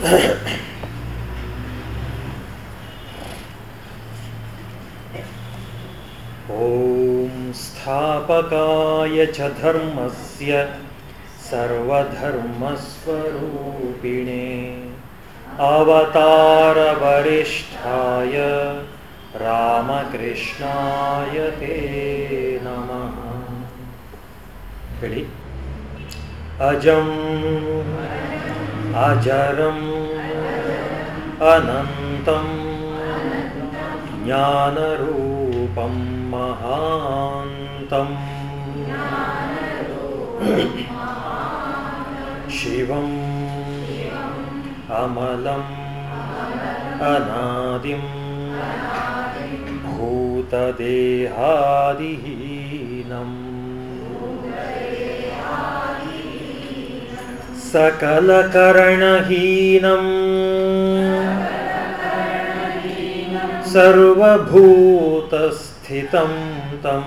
ॐ स्थापकाय च धर्मस्य सर्वधर्मस्वरूपिणे अवतारवरिष्ठाय रामकृष्णाय ते नमः। अजम् अजरम् अनन्तं ज्ञानरूपं महान्तम्। शिवम्। अमलम्। अनादिं भूतदेहादिहीनम्। सकलकरणहीनम्। सर्वभूतस्थितं तं।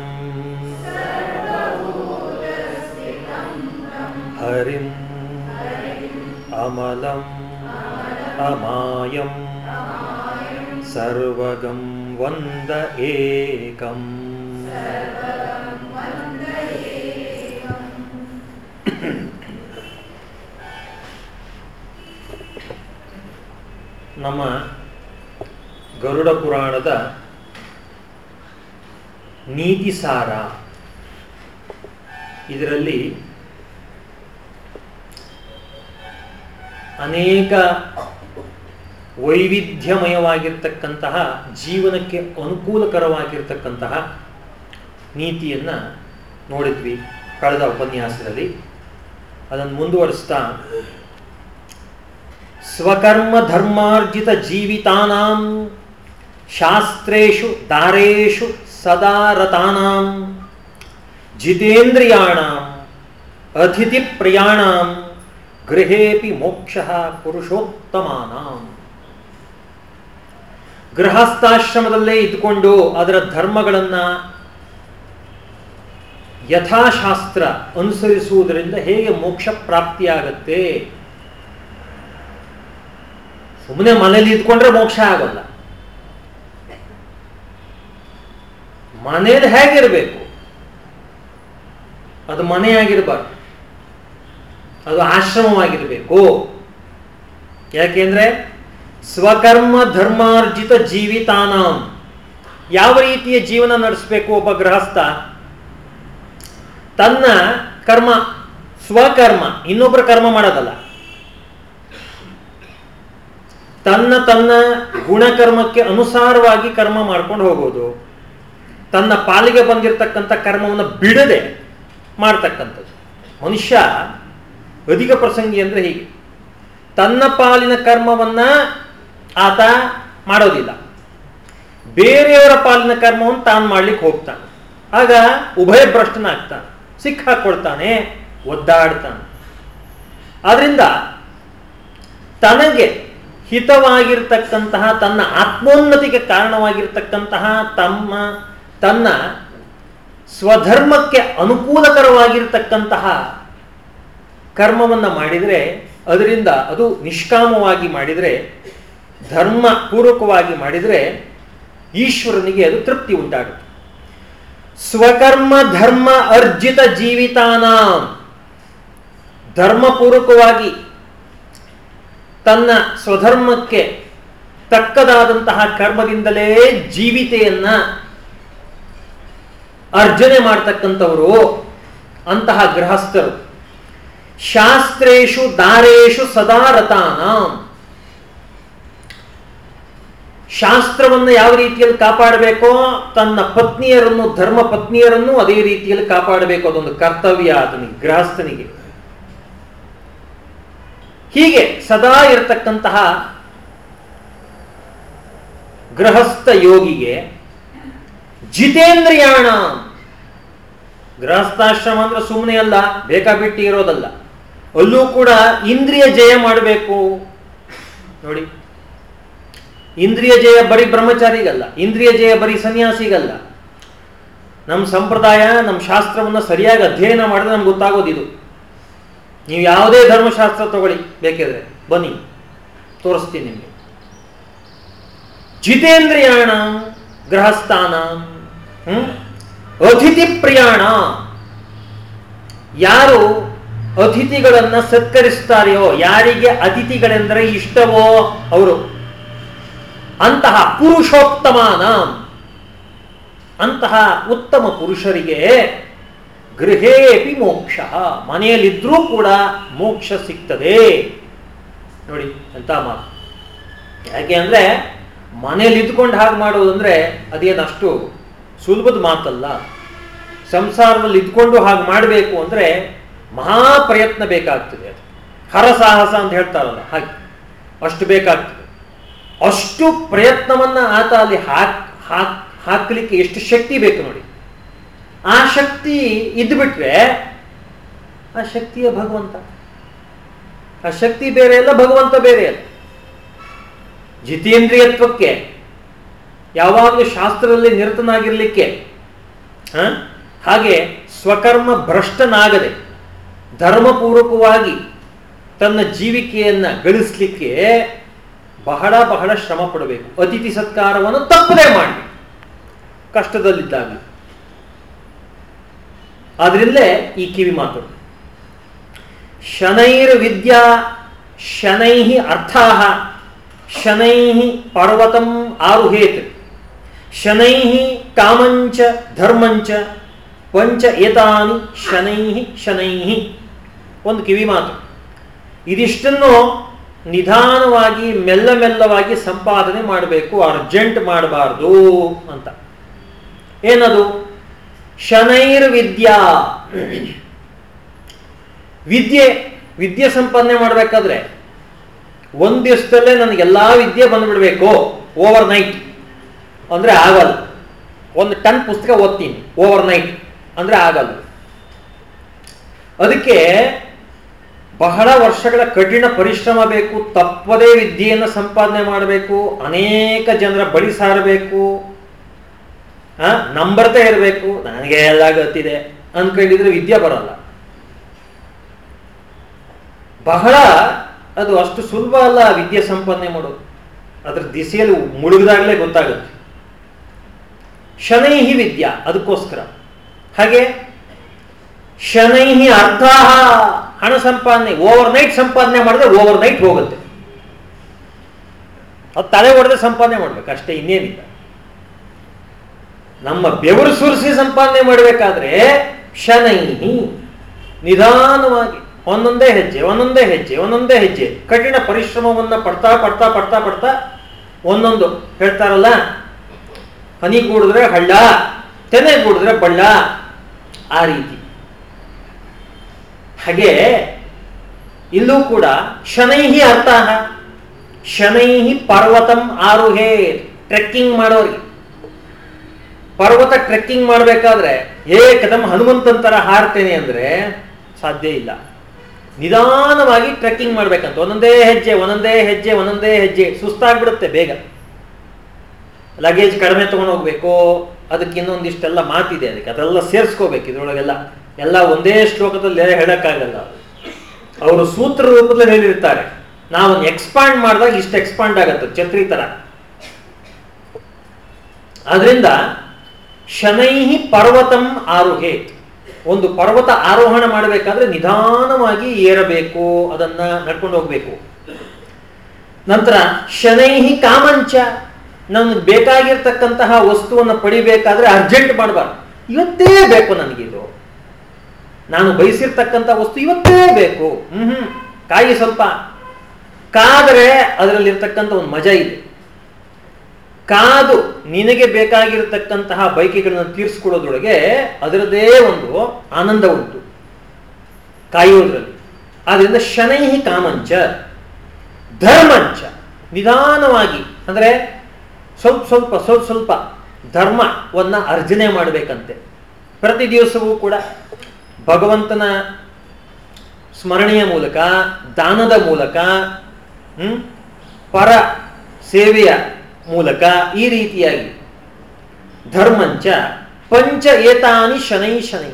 हरिम् अमलम् अमायं। सर्वगं वन्द एकम्। नमः ಗರುಡ ಪುರಾಣದ ನೀತಿಸಾರ ಇದರಲ್ಲಿ ಅನೇಕ ವೈವಿಧ್ಯಮಯವಾಗಿರ್ತಕ್ಕಂತಹ, ಜೀವನಕ್ಕೆ ಅನುಕೂಲಕರವಾಗಿರ್ತಕ್ಕಂತಹ ನೀತಿಯನ್ನು ನೋಡಿದ್ವಿ ಕಳೆದ ಉಪನ್ಯಾಸದಲ್ಲಿ. ಅದನ್ನು ಮುಂದುವರಿಸ್ತಾ, ಸ್ವಕರ್ಮ ಧರ್ಮಾರ್ಜಿತ ಜೀವಿತಾನಾಂ ಶಾಸ್ತ್ರೇಷು ದಾರೇಶು ಸದಾ ರತಾನಾಂ ಜಿತೇಂದ್ರಿಯಾಣಾಂ ಅತಿಥಿ ಗೃಹೇಪಿ ಮೋಕ್ಷ ಪುರುಷೋತ್ತಮಾನಾಂ. ಗೃಹಸ್ಥಾಶ್ರಮದಲ್ಲೇ ಇದ್ದುಕೊಂಡು ಅದರ ಧರ್ಮಗಳನ್ನು ಯಥಾಶಾಸ್ತ್ರ ಅನುಸರಿಸುವುದರಿಂದ ಹೇಗೆ ಮೋಕ್ಷ ಪ್ರಾಪ್ತಿಯಾಗತ್ತೆ? ಸುಮ್ಮನೆ ಮನೇಲಿ ಇದ್ಕೊಂಡ್ರೆ ಮೋಕ್ಷ ಆಗೋಲ್ಲ. ಮನೇಲಿ ಹೇಗಿರಬೇಕು? ಅದು ಮನೆಯಾಗಿರಬಾರ್ದು. ಅದು ಆಶ್ರಮವಾಗಿರಬೇಕು. ಯಾಕೆಂದ್ರೆ ಸ್ವಕರ್ಮ ಧರ್ಮಾರ್ಜಿತ ಜೀವಿತಾನಾಂ. ಯಾವ ರೀತಿಯ ಜೀವನ ನಡೆಸಬೇಕು ಒಬ್ಬ ಗೃಹಸ್ಥ? ತನ್ನ ಕರ್ಮ, ಸ್ವಕರ್ಮ ಇನ್ನೊಬ್ಬರ ಕರ್ಮ ಮಾಡೋದಲ್ಲ. ತನ್ನ ತನ್ನ ಗುಣಕರ್ಮಕ್ಕೆ ಅನುಸಾರವಾಗಿ ಕರ್ಮ ಮಾಡ್ಕೊಂಡು ಹೋಗೋದು. ತನ್ನ ಪಾಲಿಗೆ ಬಂದಿರತಕ್ಕಂಥ ಕರ್ಮವನ್ನು ಬಿಡದೆ ಮಾಡ್ತಕ್ಕಂಥದ್ದು. ಮನುಷ್ಯ ಅಧಿಕ ಪ್ರಸಂಗಿ ಅಂದರೆ ಹೀಗೆ. ತನ್ನ ಪಾಲಿನ ಕರ್ಮವನ್ನ ಆತ ಮಾಡೋದಿಲ್ಲ. ಬೇರೆಯವರ ಪಾಲಿನ ಕರ್ಮವನ್ನು ತಾನು ಮಾಡ್ಲಿಕ್ಕೆ ಹೋಗ್ತಾನೆ. ಆಗ ಉಭಯ ಭ್ರಷ್ಟನಾಗ್ತಾನೆ. ಸಿಕ್ಕಾಕೊಳ್ತಾನೆ ಒದ್ದಾಡ್ತಾನೆ. ಆದ್ರಿಂದ ತನಗೆ ಹಿತವಾಗಿರ್ತಕ್ಕಂತಹ, ತನ್ನ ಆತ್ಮೋನ್ನತಿಗೆ ಕಾರಣವಾಗಿರ್ತಕ್ಕಂತಹ ತಮ್ಮ ತನ್ನ ಸ್ವಧರ್ಮಕ್ಕೆ ಅನುಕೂಲಕರವಾಗಿರ್ತಕ್ಕಂತಹ ಕರ್ಮವನ್ನು ಮಾಡಿದರೆ, ಅದರಿಂದ ಅದು ನಿಷ್ಕಾಮವಾಗಿ ಮಾಡಿದರೆ, ಧರ್ಮ ಪೂರ್ವಕವಾಗಿ ಮಾಡಿದರೆ ಈಶ್ವರನಿಗೆ ಅದು ತೃಪ್ತಿ ಉಂಟಾಗುತ್ತೆ. ಸ್ವಕರ್ಮ ಧರ್ಮ ಅರ್ಜಿತ ಜೀವಿತಾನ. ಧರ್ಮಪೂರ್ವಕವಾಗಿ ತನ್ನ ಸ್ವಧರ್ಮಕ್ಕೆ ತಕ್ಕದಾದಂತಹ ಕರ್ಮದಿಂದಲೇ ಜೀವಿತೆಯನ್ನ ಅರ್ಜನೆ ಮಾಡ್ತಕ್ಕಂಥವರು ಅಂತಹ ಗೃಹಸ್ಥರು. ಶಾಸ್ತ್ರೇಶು ದಾರೇಶು ಸದಾ ರಥಾನ ಶಾಸ್ತ್ರವನ್ನು ಯಾವ ರೀತಿಯಲ್ಲಿ ಕಾಪಾಡಬೇಕೋ ತನ್ನ ಪತ್ನಿಯರನ್ನು, ಧರ್ಮ ಪತ್ನಿಯರನ್ನು ಅದೇ ರೀತಿಯಲ್ಲಿ ಕಾಪಾಡಬೇಕು. ಅದೊಂದು ಕರ್ತವ್ಯ ಆತನಿಗೆ, ಗೃಹಸ್ಥನಿಗೆ. ಹೀಗೆ ಸದಾ ಇರತಕ್ಕಂತಹ ಗೃಹಸ್ಥ ಯೋಗಿಗೆ ಜಿತೇಂದ್ರಿಯಾಣ. ಗೃಹಸ್ಥಾಶ್ರಮ ಅಂದ್ರೆ ಸುಮ್ಮನೆ ಅಲ್ಲ ಬೇಕಾಬಿಟ್ಟಿ ಇರೋದಲ್ಲ ಅಲ್ಲೂ ಕೂಡ ಇಂದ್ರಿಯ ಜಯ ಮಾಡಬೇಕು. ನೋಡಿ, ಇಂದ್ರಿಯ ಜಯ ಬರೀ ಬ್ರಹ್ಮಚಾರಿಗಲ್ಲ, ಇಂದ್ರಿಯ ಜಯ ಬರೀ ಸನ್ಯಾಸಿಗಲ್ಲ. ನಮ್ಮ ಸಂಪ್ರದಾಯ ನಮ್ಮ ಶಾಸ್ತ್ರವನ್ನು ಸರಿಯಾಗಿ ಅಧ್ಯಯನ ಮಾಡಿದ್ರೆ ನಮ್ಗೆ ಗೊತ್ತಾಗೋದು ಇದು. ನೀವು ಯಾವುದೇ ಧರ್ಮಶಾಸ್ತ್ರ ತಗೊಳ್ಳಿ, ಬೇಕಿದ್ರೆ. ಬನ್ನಿ, ತೋರಿಸ್ತೀನಿ ನಿಮಗೆ. ಜಿತೇಂದ್ರಿಯಾಣ ಗ್ರಹಸ್ಥಾನ ಹ್ಮ್ ಅತಿಥಿ ಪ್ರಿಯಾಣ ಯಾರು ಅತಿಥಿಗಳನ್ನ ಸತ್ಕರಿಸ್ತಾರೆಯೋ, ಯಾರಿಗೆ ಅತಿಥಿಗಳೆಂದರೆ ಇಷ್ಟವೋ ಅವರು. ಅಂತಹ ಪುರುಷೋತ್ತಮಾನ. ಅಂತಹ ಉತ್ತಮ ಪುರುಷರಿಗೆ ಗೃಹೇಪಿ ಮೋಕ್ಷ. ಮನೆಯಲ್ಲಿದ್ರೂ ಕೂಡ ಮೋಕ್ಷ ಸಿಗ್ತದೆ. ನೋಡಿ ಅಂತ ಮಾತು. ಯಾಕೆ ಅಂದ್ರೆ ಮನೇಲಿ ಇದ್ಕೊಂಡು ಹಾಗೆ ಮಾಡೋದಂದ್ರೆ ಅದೇನಷ್ಟು ಸುಲಭದ ಮಾತಲ್ಲ. ಸಂಸಾರದಲ್ಲಿ ಇದ್ಕೊಂಡು ಹಾಗೆ ಮಾಡಬೇಕು ಅಂದ್ರೆ ಮಹಾ ಪ್ರಯತ್ನ ಬೇಕಾಗ್ತದೆ ಅದು. ಹರಸಾಹಸ ಅಂತ ಹೇಳ್ತಾರಲ್ಲ, ಹಾಗೆ. ಅಷ್ಟು ಬೇಕಾಗ್ತದೆ. ಅಷ್ಟು ಪ್ರಯತ್ನವನ್ನ ಆತ ಅಲ್ಲಿ ಹಾಕ್ ಹಾಕ್, ಹಾಕಲಿಕ್ಕೆ ಎಷ್ಟು ಶಕ್ತಿ ಬೇಕು ನೋಡಿ. ಆ ಶಕ್ತಿ ಇದ್ಬಿಟ್ರೆ ಆ ಶಕ್ತಿಯ ಭಗವಂತ. ಆ ಶಕ್ತಿ ಬೇರೆ ಅಲ್ಲ, ಭಗವಂತ ಬೇರೆ ಅಲ್ಲ. ಜಿತೇಂದ್ರಿಯತ್ವಕ್ಕೆ ಯಾವಾಗಲೂ ಶಾಸ್ತ್ರದಲ್ಲಿ ನಿರತನಾಗಿರ್ಲಿಕ್ಕೆ? ಹಾಗೆ ಸ್ವಕರ್ಮ ಭ್ರಷ್ಟನಾಗದೆ ಧರ್ಮಪೂರ್ವಕವಾಗಿ ತನ್ನ ಜೀವಿಕೆಯನ್ನು ಗಳಿಸ್ಲಿಕ್ಕೆ ಬಹಳ ಬಹಳ ಶ್ರಮ ಪಡಬೇಕು ಅತಿಥಿ ಸತ್ಕಾರವನ್ನು ತಪ್ಪದೇ ಮಾಡಿ. ಕಷ್ಟದಲ್ಲಿದ್ದಾಗ ಆದ್ರಿಂದಲೇ ಈ ಕಿವಿ ಮಾತು. ಶನೈರ್ ವಿದ್ಯಾ ಶನೈ ಅರ್ಥ ಶನೈ ಪರ್ವತಂ ಆರುಹೇತ್. ಶನೈ ಕಾಮಂಚ ಧರ್ಮಂಚ ಪಂಚ ಏತಾನಿ ಶನೈ ಶನೈ. ಒಂದು ಕಿವಿ ಮಾತು. ಇದಿಷ್ಟನ್ನು ನಿಧಾನವಾಗಿ ಮೆಲ್ಲ ಮೆಲ್ಲವಾಗಿ ಸಂಪಾದನೆ ಮಾಡಬೇಕು, ಅರ್ಜೆಂಟ್ ಮಾಡಬಾರ್ದು ಅಂತ. ಏನದು? ಶನೈರ್ ವಿದ್ಯಾ, ವಿದ್ಯೆ ವಿದ್ಯೆ ಸಂಪಾದನೆ ಮಾಡಬೇಕಾದ್ರೆ ಒಂದು ದಿವಸದಲ್ಲೇ ನನಗೆಲ್ಲ ವಿದ್ಯೆ ಬಂದ್ಬಿಡ್ಬೇಕು ಓವರ್ ನೈಟ್ ಅಂದ್ರೆ ಆಗಲ್ಲ. ಒಂದು ಟನ್ ಪುಸ್ತಕ ಓದ್ತೀನಿ ಓವರ್ ನೈಟ್ ಅಂದರೆ ಆಗಲ್ಲ. ಅದಕ್ಕೆ ಬಹಳ ವರ್ಷಗಳ ಕಠಿಣ ಪರಿಶ್ರಮ ಬೇಕು, ತಪ್ಪದೇ ವಿದ್ಯೆಯನ್ನು ಸಂಪಾದನೆ ಮಾಡಬೇಕು, ಅನೇಕ ಜನರ ಬಳಿ ಸಾರಬೇಕು ನಂಬರ್ತಾ ಇರಬೇಕು, ನನಗೆ ಎಲ್ಲ ಗೊತ್ತಿದೆ ಅನ್ಕೊಂಡಿದ್ರೆ ವಿದ್ಯೆ ಬರಲ್ಲ. ಬಹಳ ಅದು ಅಷ್ಟು ಸುಲಭ ಅಲ್ಲ ವಿದ್ಯೆ ಸಂಪಾದನೆ ಮಾಡೋದು. ಅದ್ರ ದಿಸೆಯಲ್ಲಿ ಮುಳುಗಿದಾಗಲೇ ಗೊತ್ತಾಗುತ್ತೆ. ಶನೈಹಿ ವಿದ್ಯಾ, ಅದಕ್ಕೋಸ್ಕರ. ಹಾಗೆ, ಶನೈಹಿ ಅರ್ಥ ಹಣ ಸಂಪಾದನೆ ಓವರ್ ನೈಟ್ ಸಂಪಾದನೆ ಮಾಡಿದ್ರೆ ಓವರ್ ನೈಟ್ ಹೋಗುತ್ತೆ. ಅದು ತಲೆ ಹೊಡೆದ್ರೆ ಸಂಪಾದನೆ ಮಾಡ್ಬೇಕು, ಅಷ್ಟೇ ಇನ್ನೇನಿಲ್ಲ. ನಮ್ಮ ಬೆವರು ಸುರಿಸಿ ಸಂಪಾದನೆ ಮಾಡಬೇಕಾದ್ರೆ ಶನೈಹಿ, ನಿಧಾನವಾಗಿ, ಒಂದೊಂದೇ ಹೆಜ್ಜೆ ಒಂದೊಂದೇ ಹೆಜ್ಜೆ ಒಂದೊಂದೇ ಹೆಜ್ಜೆ, ಕಠಿಣ ಪರಿಶ್ರಮವನ್ನ ಪಡ್ತಾ ಪಡ್ತಾ ಪಡ್ತಾ ಪಡ್ತಾ, ಒಂದೊಂದು, ಹೇಳ್ತಾರಲ್ಲ ಹನಿ ಕೂಡಿದ್ರೆ ಹಳ್ಳ, ತೆನೆ ಕೂಡಿದ್ರೆ ಬಳ್ಳ, ಆ ರೀತಿ. ಹಾಗೆ ಇಲ್ಲೂ ಕೂಡ ಶನೈಹಿ ಅರ್ಥ ಶನೈಹಿ ಪರ್ವತಂ ಆರುಹೇ ಟ್ರೆಕ್ಕಿಂಗ್ ಮಾಡೋರಿಗೆ. ಪರ್ವತ ಟ್ರೆಕ್ಕಿಂಗ್ ಮಾಡಬೇಕಾದ್ರೆ ಏಕದಂ ಹನುಮಂತಂತರ ಹಾರ್ತೇನೆ ಅಂದ್ರೆ ಸಾಧ್ಯ ಇಲ್ಲ. ನಿಧಾನವಾಗಿ ಟ್ರೆಕ್ಕಿಂಗ್ ಮಾಡ್ಬೇಕಂತ, ಒಂದೊಂದೇ ಹೆಜ್ಜೆ ಒಂದೊಂದೇ ಹೆಜ್ಜೆ ಒಂದೊಂದೇ ಹೆಜ್ಜೆ, ಸುಸ್ತಾಗ್ಬಿಡುತ್ತೆ ಬೇಗ. ಲಗೇಜ್ ಕಡಿಮೆ ತಗೊಂಡು ಹೋಗ್ಬೇಕು, ಅದಕ್ಕೆ ಇನ್ನೊಂದಿಷ್ಟೆಲ್ಲ ಮಾತಿದೆ ಅದಕ್ಕೆ, ಅದೆಲ್ಲ ಸೇರಿಸ್ಕೋಬೇಕು ಇದ್ರೊಳಗೆಲ್ಲ. ಎಲ್ಲ ಒಂದೇ ಶ್ಲೋಕದಲ್ಲಿ ಹೇಳಕ್ಕಾಗಲ್ಲ. ಅವರು ಸೂತ್ರ ರೂಪದಲ್ಲಿ ಹೇಳಿರ್ತಾರೆ. ನಾವು ಎಕ್ಸ್ಪಾಂಡ್ ಮಾಡಿದಾಗ ಇಷ್ಟು ಎಕ್ಸ್ಪಾಂಡ್ ಆಗತ್ತೆ, ಛತ್ರಿ ತರ. ಆದ್ರಿಂದ ಶನೈಹಿ ಪರ್ವತಂ ಆರುಹೇ. ಒಂದು ಪರ್ವತ ಆರೋಹಣ ಮಾಡಬೇಕಾದ್ರೆ ನಿಧಾನವಾಗಿ ಏರಬೇಕು, ಅದನ್ನ ನಡ್ಕೊಂಡು ಹೋಗ್ಬೇಕು. ನಂತರ ಶನೈಹಿ ಕಾಮಂಚ. ನಮ್ಗೆ ಬೇಕಾಗಿರ್ತಕ್ಕಂತಹ ವಸ್ತುವನ್ನು ಪಡಿಬೇಕಾದ್ರೆ ಅರ್ಜೆಂಟ್ ಮಾಡಬಾರ್ದು. ಇವತ್ತೇ ಬೇಕು ನನಗಿದು ನಾನು ಬಯಸಿರ್ತಕ್ಕಂಥ ವಸ್ತು ಇವತ್ತೇ ಬೇಕು. ಹ್ಮ್ ಹ್ಮ್ ಕಾಯಿ ಸ್ವಲ್ಪ. ಕಾದರೆ ಅದರಲ್ಲಿರ್ತಕ್ಕಂಥ ಒಂದು ಮಜಾ ಇದೆ. ಕಾದು ನಿನಗೆ ಬೇಕಾಗಿರತಕ್ಕಂತಹ ಬೈಕಿಗಳನ್ನು ತೀರಿಸ್ಕೊಳ್ಳೋದ್ರೊಳಗೆ ಅದರದೇ ಒಂದು ಆನಂದ ಉಂಟು. ಕಾಯುವುದರಲ್ಲಿ ಆದ್ರಿಂದ ಶನೈಹಿ ಕಾಮಂಚ, ಧರ್ಮಂಚ, ನಿಧಾನವಾಗಿ. ಅಂದ್ರೆ ಸ್ವಲ್ಪ ಸ್ವಲ್ಪ ಸ್ವಲ್ಪ ಸ್ವಲ್ಪ ಧರ್ಮವನ್ನ ಅರ್ಜನೆ ಮಾಡಬೇಕಂತೆ. ಪ್ರತಿ ದಿವಸವೂ ಕೂಡ ಭಗವಂತನ ಸ್ಮರಣೆಯ ಮೂಲಕ, ದಾನದ ಮೂಲಕ ಪರ ಸೇವೆಯ ಮೂಲಕ ಈ ರೀತಿಯಾಗಿ ಧರ್ಮಂಚ ಪಂಚ ಏತಾನಿ ಶನೈ ಶನೈ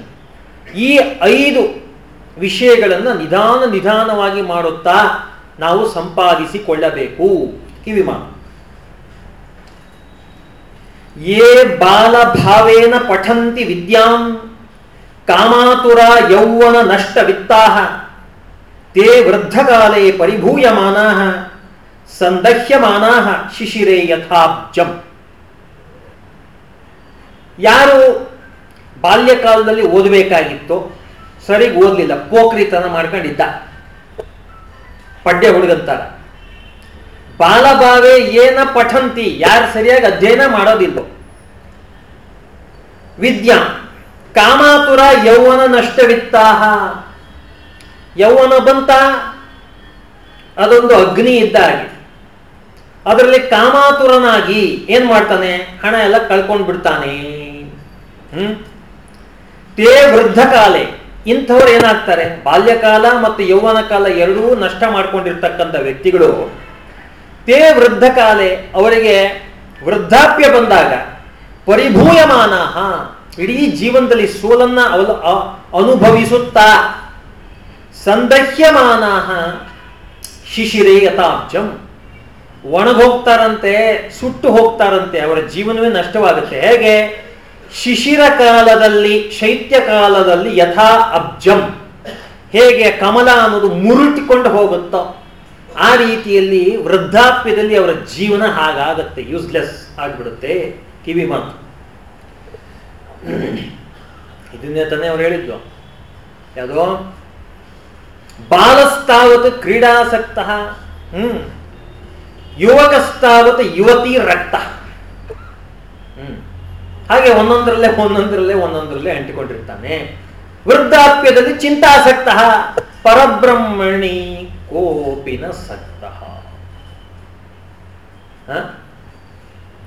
ಈ ಐದು ವಿಷಯಗಳನ್ನು ನಿಧಾನ ನಿಧಾನವಾಗಿ ಮಾಡುತ್ತಾ ನಾವು ಸಂಪಾದಿಸಿಕೊಳ್ಳಬೇಕು. ಕಿವಿಮಾತು ಯೇ ಬಾಲಭಾವೇನ ಪಠಂತಿ ವಿದ್ಯಾಂ ಕಾಮಾತುರ ಯೌವನ ನಷ್ಟ ವಿತ್ತಾಹ ತೇ ವೃದ್ಧಕಾಲೇ ಪರಿಭೂಯಮಾನಾ ಸಂದಹ್ಯಮಾನಾ ಶಿಶಿರೇ ಯಥಾಬ್ಜಂ. ಯಾರು ಬಾಲ್ಯಕಾಲದಲ್ಲಿ ಓದಬೇಕಾಗಿತ್ತು ಸರಿಗೆ ಓದಲಿಲ್ಲ ಪೋಖ್ರಿತನ ಮಾಡ್ಕೊಂಡಿದ್ದ. ಪಡ್ಯ ಹುಡುಗಂತಾರ. ಬಾಲಭಾವೆ ಏನ ಪಠಂತಿ, ಯಾರು ಸರಿಯಾಗಿ ಅಧ್ಯಯನ ಮಾಡೋದಿಲ್ಲ. ವಿದ್ಯಾ, ಕಾಮಾತುರ ಯೌವನ ನಷ್ಟವಿತ್ತಾಹ. ಯೌವನ ಬಂತ, ಅದೊಂದು ಅಗ್ನಿ ಇದ್ದ ಹಾಗೆ. ಅದರಲ್ಲಿ ಕಾಮಾತುರನಾಗಿ ಏನ್ ಮಾಡ್ತಾನೆ? ಹಣ ಎಲ್ಲ ಕಳ್ಕೊಂಡು ಬಿಡ್ತಾನೆ. ಹ್ಮ್? ತೇ ವೃದ್ಧ ಕಾಲೆ, ಇಂಥವ್ರು ಏನಾಗ್ತಾರೆ? ಬಾಲ್ಯಕಾಲ ಮತ್ತು ಯೌವನ ಕಾಲ ಎರಡೂ ನಷ್ಟ ಮಾಡ್ಕೊಂಡಿರ್ತಕ್ಕಂಥ ವ್ಯಕ್ತಿಗಳು ತೇ ವೃದ್ಧ ಕಾಲೆ ಅವರಿಗೆ ವೃದ್ಧಾಪ್ಯ ಬಂದಾಗ ಪರಿಭೂಯಮಾನ ಇಡೀ ಜೀವನದಲ್ಲಿ ಸೋಲನ್ನ ಅವಲ ಅನುಭವಿಸುತ್ತಾ ಸಂದಹ್ಯಮಾನ ಶಿಶಿರೇ ಯಥಾಬ್ಜಂ ಒಣಗೋಗ್ತಾರಂತೆ ಸುಟ್ಟು ಹೋಗ್ತಾರಂತೆ ಅವರ ಜೀವನವೇ ನಷ್ಟವಾಗುತ್ತೆ ಹೇಗೆ ಶಿಶಿರ ಕಾಲದಲ್ಲಿ ಶೈತ್ಯ ಕಾಲದಲ್ಲಿ ಯಥಾ ಅಬ್ಜಂ ಹೇಗೆ ಕಮಲ ಅನ್ನೋದು ಮುರುಟಿಕೊಂಡು ಹೋಗುತ್ತೋ ಆ ರೀತಿಯಲ್ಲಿ ವೃದ್ಧಾಪ್ಯದಲ್ಲಿ ಅವರ ಜೀವನ ಹಾಗಾಗತ್ತೆ. ಯೂಸ್ಲೆಸ್ ಆಗಿಬಿಡುತ್ತೆ ಕಿವಿ ಮಾತು. ಇದನ್ನೇ ತಾನೇ ಅವ್ರು ಹೇಳಿದ್ದು. ಯಾವುದೋ? ಬಾಲಸ್ತಾವತ್ ಕ್ರೀಡಾಸಕ್ತ, ಹ್ಮ್ ಯುವಕಸ್ತಾವತ್ ಯುವತಿ ರಕ್ತ. ಹ್ಮ್, ಹಾಗೆ ಒಂದೊಂದರಲ್ಲೇ ಒಂದೊಂದರಲ್ಲೇ ಒಂದೊಂದರಲ್ಲೇ ಅಂಟಿಕೊಂಡಿರ್ತಾನೆ. ವೃದ್ಧಾಪ್ಯದಲ್ಲಿ ಚಿಂತಾಸಕ್ತ ಪರಬ್ರಹ್ಮಣಿ ಕೋಪಿನ ಸಕ್ತ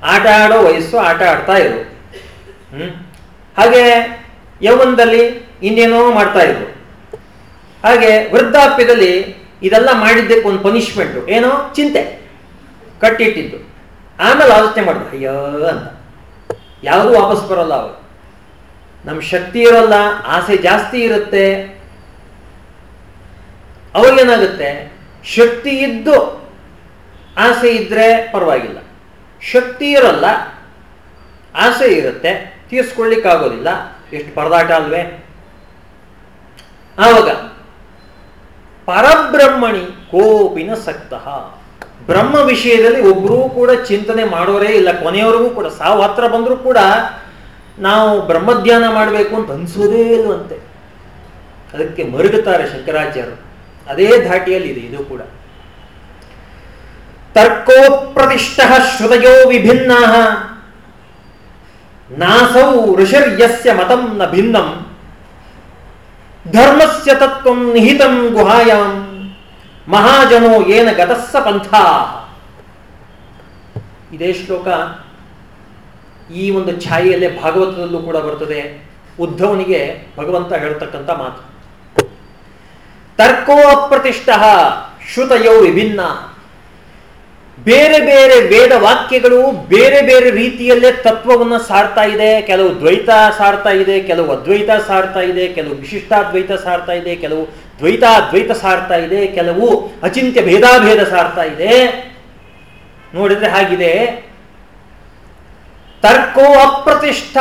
ಆಟ ಆಡೋ ವಯಸ್ಸು ಆಟ ಆಡ್ತಾ ಇರು. ಹ್ಮ್? ಹಾಗೆ ಯೌವನದಲ್ಲಿ ಇನ್ನೇನೋ ಮಾಡ್ತಾ ಇದ್ರು ಹಾಗೆ ವೃದ್ಧಾಪ್ಯದಲ್ಲಿ ಇದೆಲ್ಲ ಮಾಡಿದ್ದಕ್ಕೆ ಒಂದು ಪನಿಷ್ಮೆಂಟು ಏನೋ ಚಿಂತೆ ಕಟ್ಟಿಟ್ಟಿದ್ದು. ಆಮೇಲೆ ಆಲೋಚನೆ ಮಾಡಿದ್ರು ಅಯ್ಯೋ ಅಂತ. ಯಾವುದೂ ವಾಪಸ್ ಬರಲ್ಲ ಅವರು. ನಮ್ಮ ಶಕ್ತಿ ಇರೋಲ್ಲ, ಆಸೆ ಜಾಸ್ತಿ ಇರುತ್ತೆ. ಅವಾಗೇನಾಗುತ್ತೆ ಶಕ್ತಿ ಇದ್ದು ಆಸೆ ಇದ್ರೆ ಪರವಾಗಿಲ್ಲ. ಶಕ್ತಿ ಇರಲ್ಲ, ಆಸೆ ಇರುತ್ತೆ, ತೀರಿಸ್ಕೊಳ್ಳಿಕ್ಕಾಗೋದಿಲ್ಲ, ಎಷ್ಟು ಪರದಾಟ ಅಲ್ವೇ? ಆವಾಗ, ಪರಬ್ರಹ್ಮಣಿ ಕೋಪಿನ ಸಕ್ತ. ಬ್ರಹ್ಮ ವಿಷಯದಲ್ಲಿ ಒಬ್ಬರೂ ಕೂಡ ಚಿಂತನೆ ಮಾಡೋರೇ ಇಲ್ಲ, ಕೊನೆಯವರೆಗೂ ಕೂಡ, ಸಾವು ಹತ್ರ ಬಂದರೂ ಕೂಡ ನಾವು ಬ್ರಹ್ಮಧ್ಯಾನ ಮಾಡಬೇಕು ಅಂತ ಅನ್ಸೋದೇ ಇಲ್ವಂತೆ. ಅದಕ್ಕೆ ಮರುಗುತ್ತಾರೆ ಶಂಕರಾಚಾರ್ಯರು. ಅದೇ ಧಾಟಿಯಲ್ಲಿ ಇದೆ, ಇದು ಕೂಡ. ತರ್ಕೋಪ್ರತಿಷ್ಠ ಶ್ರುತಯೋ ವಿಭಿನ್ನ. ನಾಸೌ ಋಷಿರ್ಯಸ್ಯ ಮತಂ ನ ಭಿನ್ನಂ. ಧರ್ಮಸ್ಯ ತತ್ವಂ ನಿಹಿತಂ ಗುಹಾಯಾಂ. ಮಹಾಜನೋ ಏನ ಗತಸ್ಸ ಪಂಥ. ಇದೇ ಶ್ಲೋಕ ಈ ಒಂದು ಛಾಯೆಯಲ್ಲೇ ಭಾಗವತದಲ್ಲೂ ಕೂಡ ಬರ್ತದೆ. ಉದ್ಧವನಿಗೆ ಭಗವಂತ ಹೇಳ್ತಕ್ಕಂಥ ಮಾತು. ತರ್ಕೋ ಅಪ್ರತಿಷ್ಠ ಶ್ರುತಯೋ ವಿಭಿನ್ನ. ಬೇರೆ ಬೇರೆ ವೇದ ವಾಕ್ಯಗಳು ಬೇರೆ ಬೇರೆ ರೀತಿಯಲ್ಲೇ ತತ್ವವನ್ನು ಸಾರ್ತಾ ಇದೆ, ಕೆಲವು ದ್ವೈತ ಸಾರ್ತಾ ಇದೆ, ಕೆಲವು ಅದ್ವೈತ ಸಾರ್ತಾ ಇದೆ, ಕೆಲವು ವಿಶಿಷ್ಟಾದ್ವೈತ ಸಾರ್ತಾ ಇದೆ, ಕೆಲವು ದ್ವೈತಾದ್ವೈತ ಸಾರ್ತಾ ಇದೆ, ಕೆಲವು ಅಚಿಂತ್ಯ ಭೇದಾಭೇದ ಸಾರ್ತಾ ಇದೆ. ನೋಡಿದ್ರೆ ಹಾಗಿದೆ. ತರ್ಕೋ ಅಪ್ರತಿಷ್ಠ.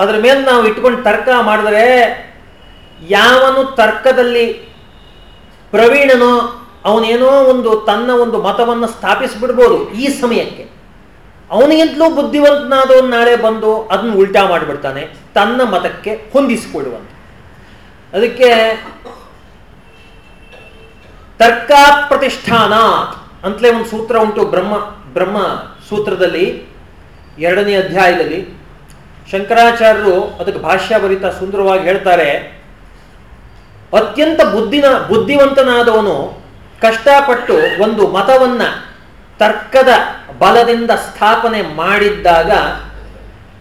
ಅದರ ಮೇಲೆ ನಾವು ಇಟ್ಕೊಂಡು ತರ್ಕ ಮಾಡಿದ್ರೆ ಯಾವನು ತರ್ಕದಲ್ಲಿ ಪ್ರವೀಣನೋ ಅವನೇನೋ ಒಂದು ತನ್ನ ಒಂದು ಮತವನ್ನು ಸ್ಥಾಪಿಸಿಬಿಡ್ಬೋದು ಈ ಸಮಯಕ್ಕೆ. ಅವನಿಗಿಂತಲೂ ಬುದ್ಧಿವಂತನಾದವನು ನಾಳೆ ಬಂದು ಅದನ್ನ ಉಲ್ಟಾ ಮಾಡಿಬಿಡ್ತಾನೆ, ತನ್ನ ಮತಕ್ಕೆ ಹೊಂದಿಸಿಕೊಳ್ಳುವಂತ. ಅದಕ್ಕೆ ತರ್ಕ ಪ್ರತಿಷ್ಠಾನ ಅಂತಲೇ ಒಂದು ಸೂತ್ರ ಉಂಟು ಬ್ರಹ್ಮ ಬ್ರಹ್ಮ ಸೂತ್ರದಲ್ಲಿ, ಎರಡನೇ ಅಧ್ಯಾಯದಲ್ಲಿ. ಶಂಕರಾಚಾರ್ಯರು ಅದಕ್ಕೆ ಭಾಷ್ಯ ಬರಿತಾ ಸುಂದರವಾಗಿ ಹೇಳ್ತಾರೆ ಅತ್ಯಂತ ಬುದ್ಧಿನ, ಬುದ್ಧಿವಂತನಾದವನು ಕಷ್ಟಪಟ್ಟು ಒಂದು ಮತವನ್ನ ತರ್ಕದ ಬಲದಿಂದ ಸ್ಥಾಪನೆ ಮಾಡಿದ್ದಾಗ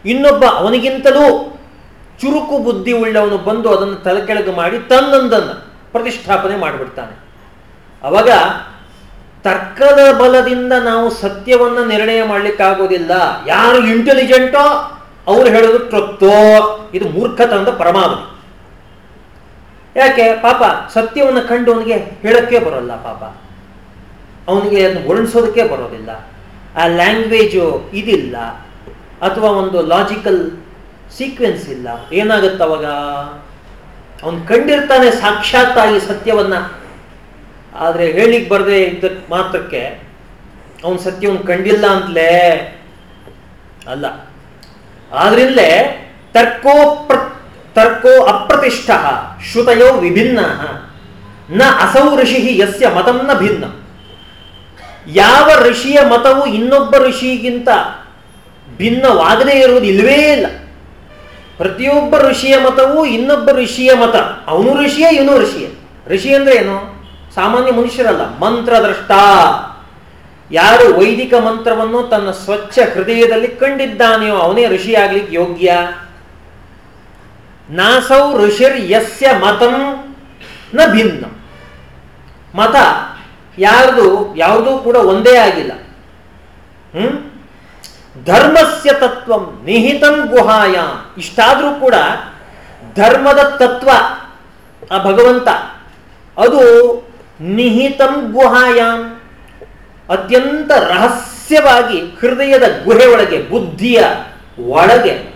ಇನ್ನೊಬ್ಬ ಅವನಿಗಿಂತಲೂ ಚುರುಕು ಬುದ್ಧಿ ಉಳ್ಳವನು ಬಂದು ಅದನ್ನು ತಲೆಕೆಳಗು ಮಾಡಿ ತನ್ನೊಂದನ್ನು ಪ್ರತಿಷ್ಠಾಪನೆ ಮಾಡಿಬಿಡ್ತಾನೆ. ಅವಾಗ ತರ್ಕದ ಬಲದಿಂದ ನಾವು ಸತ್ಯವನ್ನ ನಿರ್ಣಯ ಮಾಡಲಿಕ್ಕಾಗೋದಿಲ್ಲ. ಯಾರು ಇಂಟೆಲಿಜೆಂಟೋ ಅವ್ರು ಹೇಳೋದು ಟ್ರೊತ್ತೋ ಇದು ಮೂರ್ಖತನದ ಪರಮಾವಧಿ. ಯಾಕೆ? ಪಾಪ, ಸತ್ಯವನ್ನು ಕಂಡು ಅವನಿಗೆ ಹೇಳಕ್ಕೆ ಬರೋಲ್ಲ ಪಾಪ. ಅವನಿಗೆ ಅದನ್ನು ವರ್ಣಿಸೋದಕ್ಕೆ ಬರೋದಿಲ್ಲ. ಆ ಲ್ಯಾಂಗ್ವೇಜು ಇದಿಲ್ಲ. ಅಥವಾ ಒಂದು ಲಾಜಿಕಲ್ ಸೀಕ್ವೆನ್ಸ್ ಇಲ್ಲ. ಏನಾಗುತ್ತೆ ಅವಾಗ? ಅವನು ಕಂಡಿರ್ತಾನೆ ಸಾಕ್ಷಾತ್ತಾಗಿ ಸತ್ಯವನ್ನು. ಆದರೆ ಹೇಳಿಕ್ ಬರದೆ ಇದ್ದ ಮಾತ್ರಕ್ಕೆ ಅವನು ಸತ್ಯವನ್ನು ಕಂಡಿಲ್ಲ ಅಂತಲೇ ಅಲ್ಲ. ಆದ್ರಿಂದಲೇ ತರ್ಕೋ ಪ್ರ ತರ್ಕೋ ಅಪ್ರತಿಷ್ಠ, ಶ್ರುತಯೋ ವಿಭಿನ್ನ. ನ ಅಸೌ ಋಷಿ ಯಸ್ಯ ಮತಂ ನ ಭಿನ್ನ. ಯಾವ ಋಷಿಯ ಮತವು ಇನ್ನೊಬ್ಬ ಋಷಿಗಿಂತ ಭಿನ್ನವಾಗದೇ ಇರುವುದು ಇಲ್ಲವೇ ಇಲ್ಲ. ಪ್ರತಿಯೊಬ್ಬ ಋಷಿಯ ಮತವು ಇನ್ನೊಬ್ಬ ಋಷಿಯ ಮತ. ಅವನು ಋಷಿಯೇ, ಇವನು ಋಷಿಯೇ. ಋಷಿ ಅಂದ್ರೆ ಏನು? ಸಾಮಾನ್ಯ ಮನುಷ್ಯರಲ್ಲ, ಮಂತ್ರದ್ರಷ್ಟ. ಯಾರು ವೈದಿಕ ಮಂತ್ರವನ್ನು ತನ್ನ ಸ್ವಚ್ಛ ಹೃದಯದಲ್ಲಿ ಕಂಡಿದ್ದಾನೆಯೋ ಅವನೇ ಋಷಿಯಾಗ್ಲಿಕ್ಕೆ ಯೋಗ್ಯ. ನಾಸೌ ಋಷಿರ್ ಯಸ್ಯ ಮತಂ ನ ಭಿನ್ನ. ಮತ ಯಾರ್ದು ಯಾವುದೂ ಕೂಡ ಒಂದೇ ಆಗಿಲ್ಲ. ಹ್ಮ್? ಧರ್ಮಸ್ಯ ತತ್ವಂ ನಿಹಿತಂ ಗುಹಾಯ. ಇಷ್ಟಾದರೂ ಕೂಡ ಧರ್ಮದ ತತ್ವ ಆ ಭಗವಂತ. ಅದು ನಿಹಿತಂ ಗುಹಾಯಾಂ. ಅತ್ಯಂತ ರಹಸ್ಯವಾಗಿ ಹೃದಯದ ಗುಹೆ ಒಳಗೆ ಬುದ್ಧಿಯ ಒಳಗೆ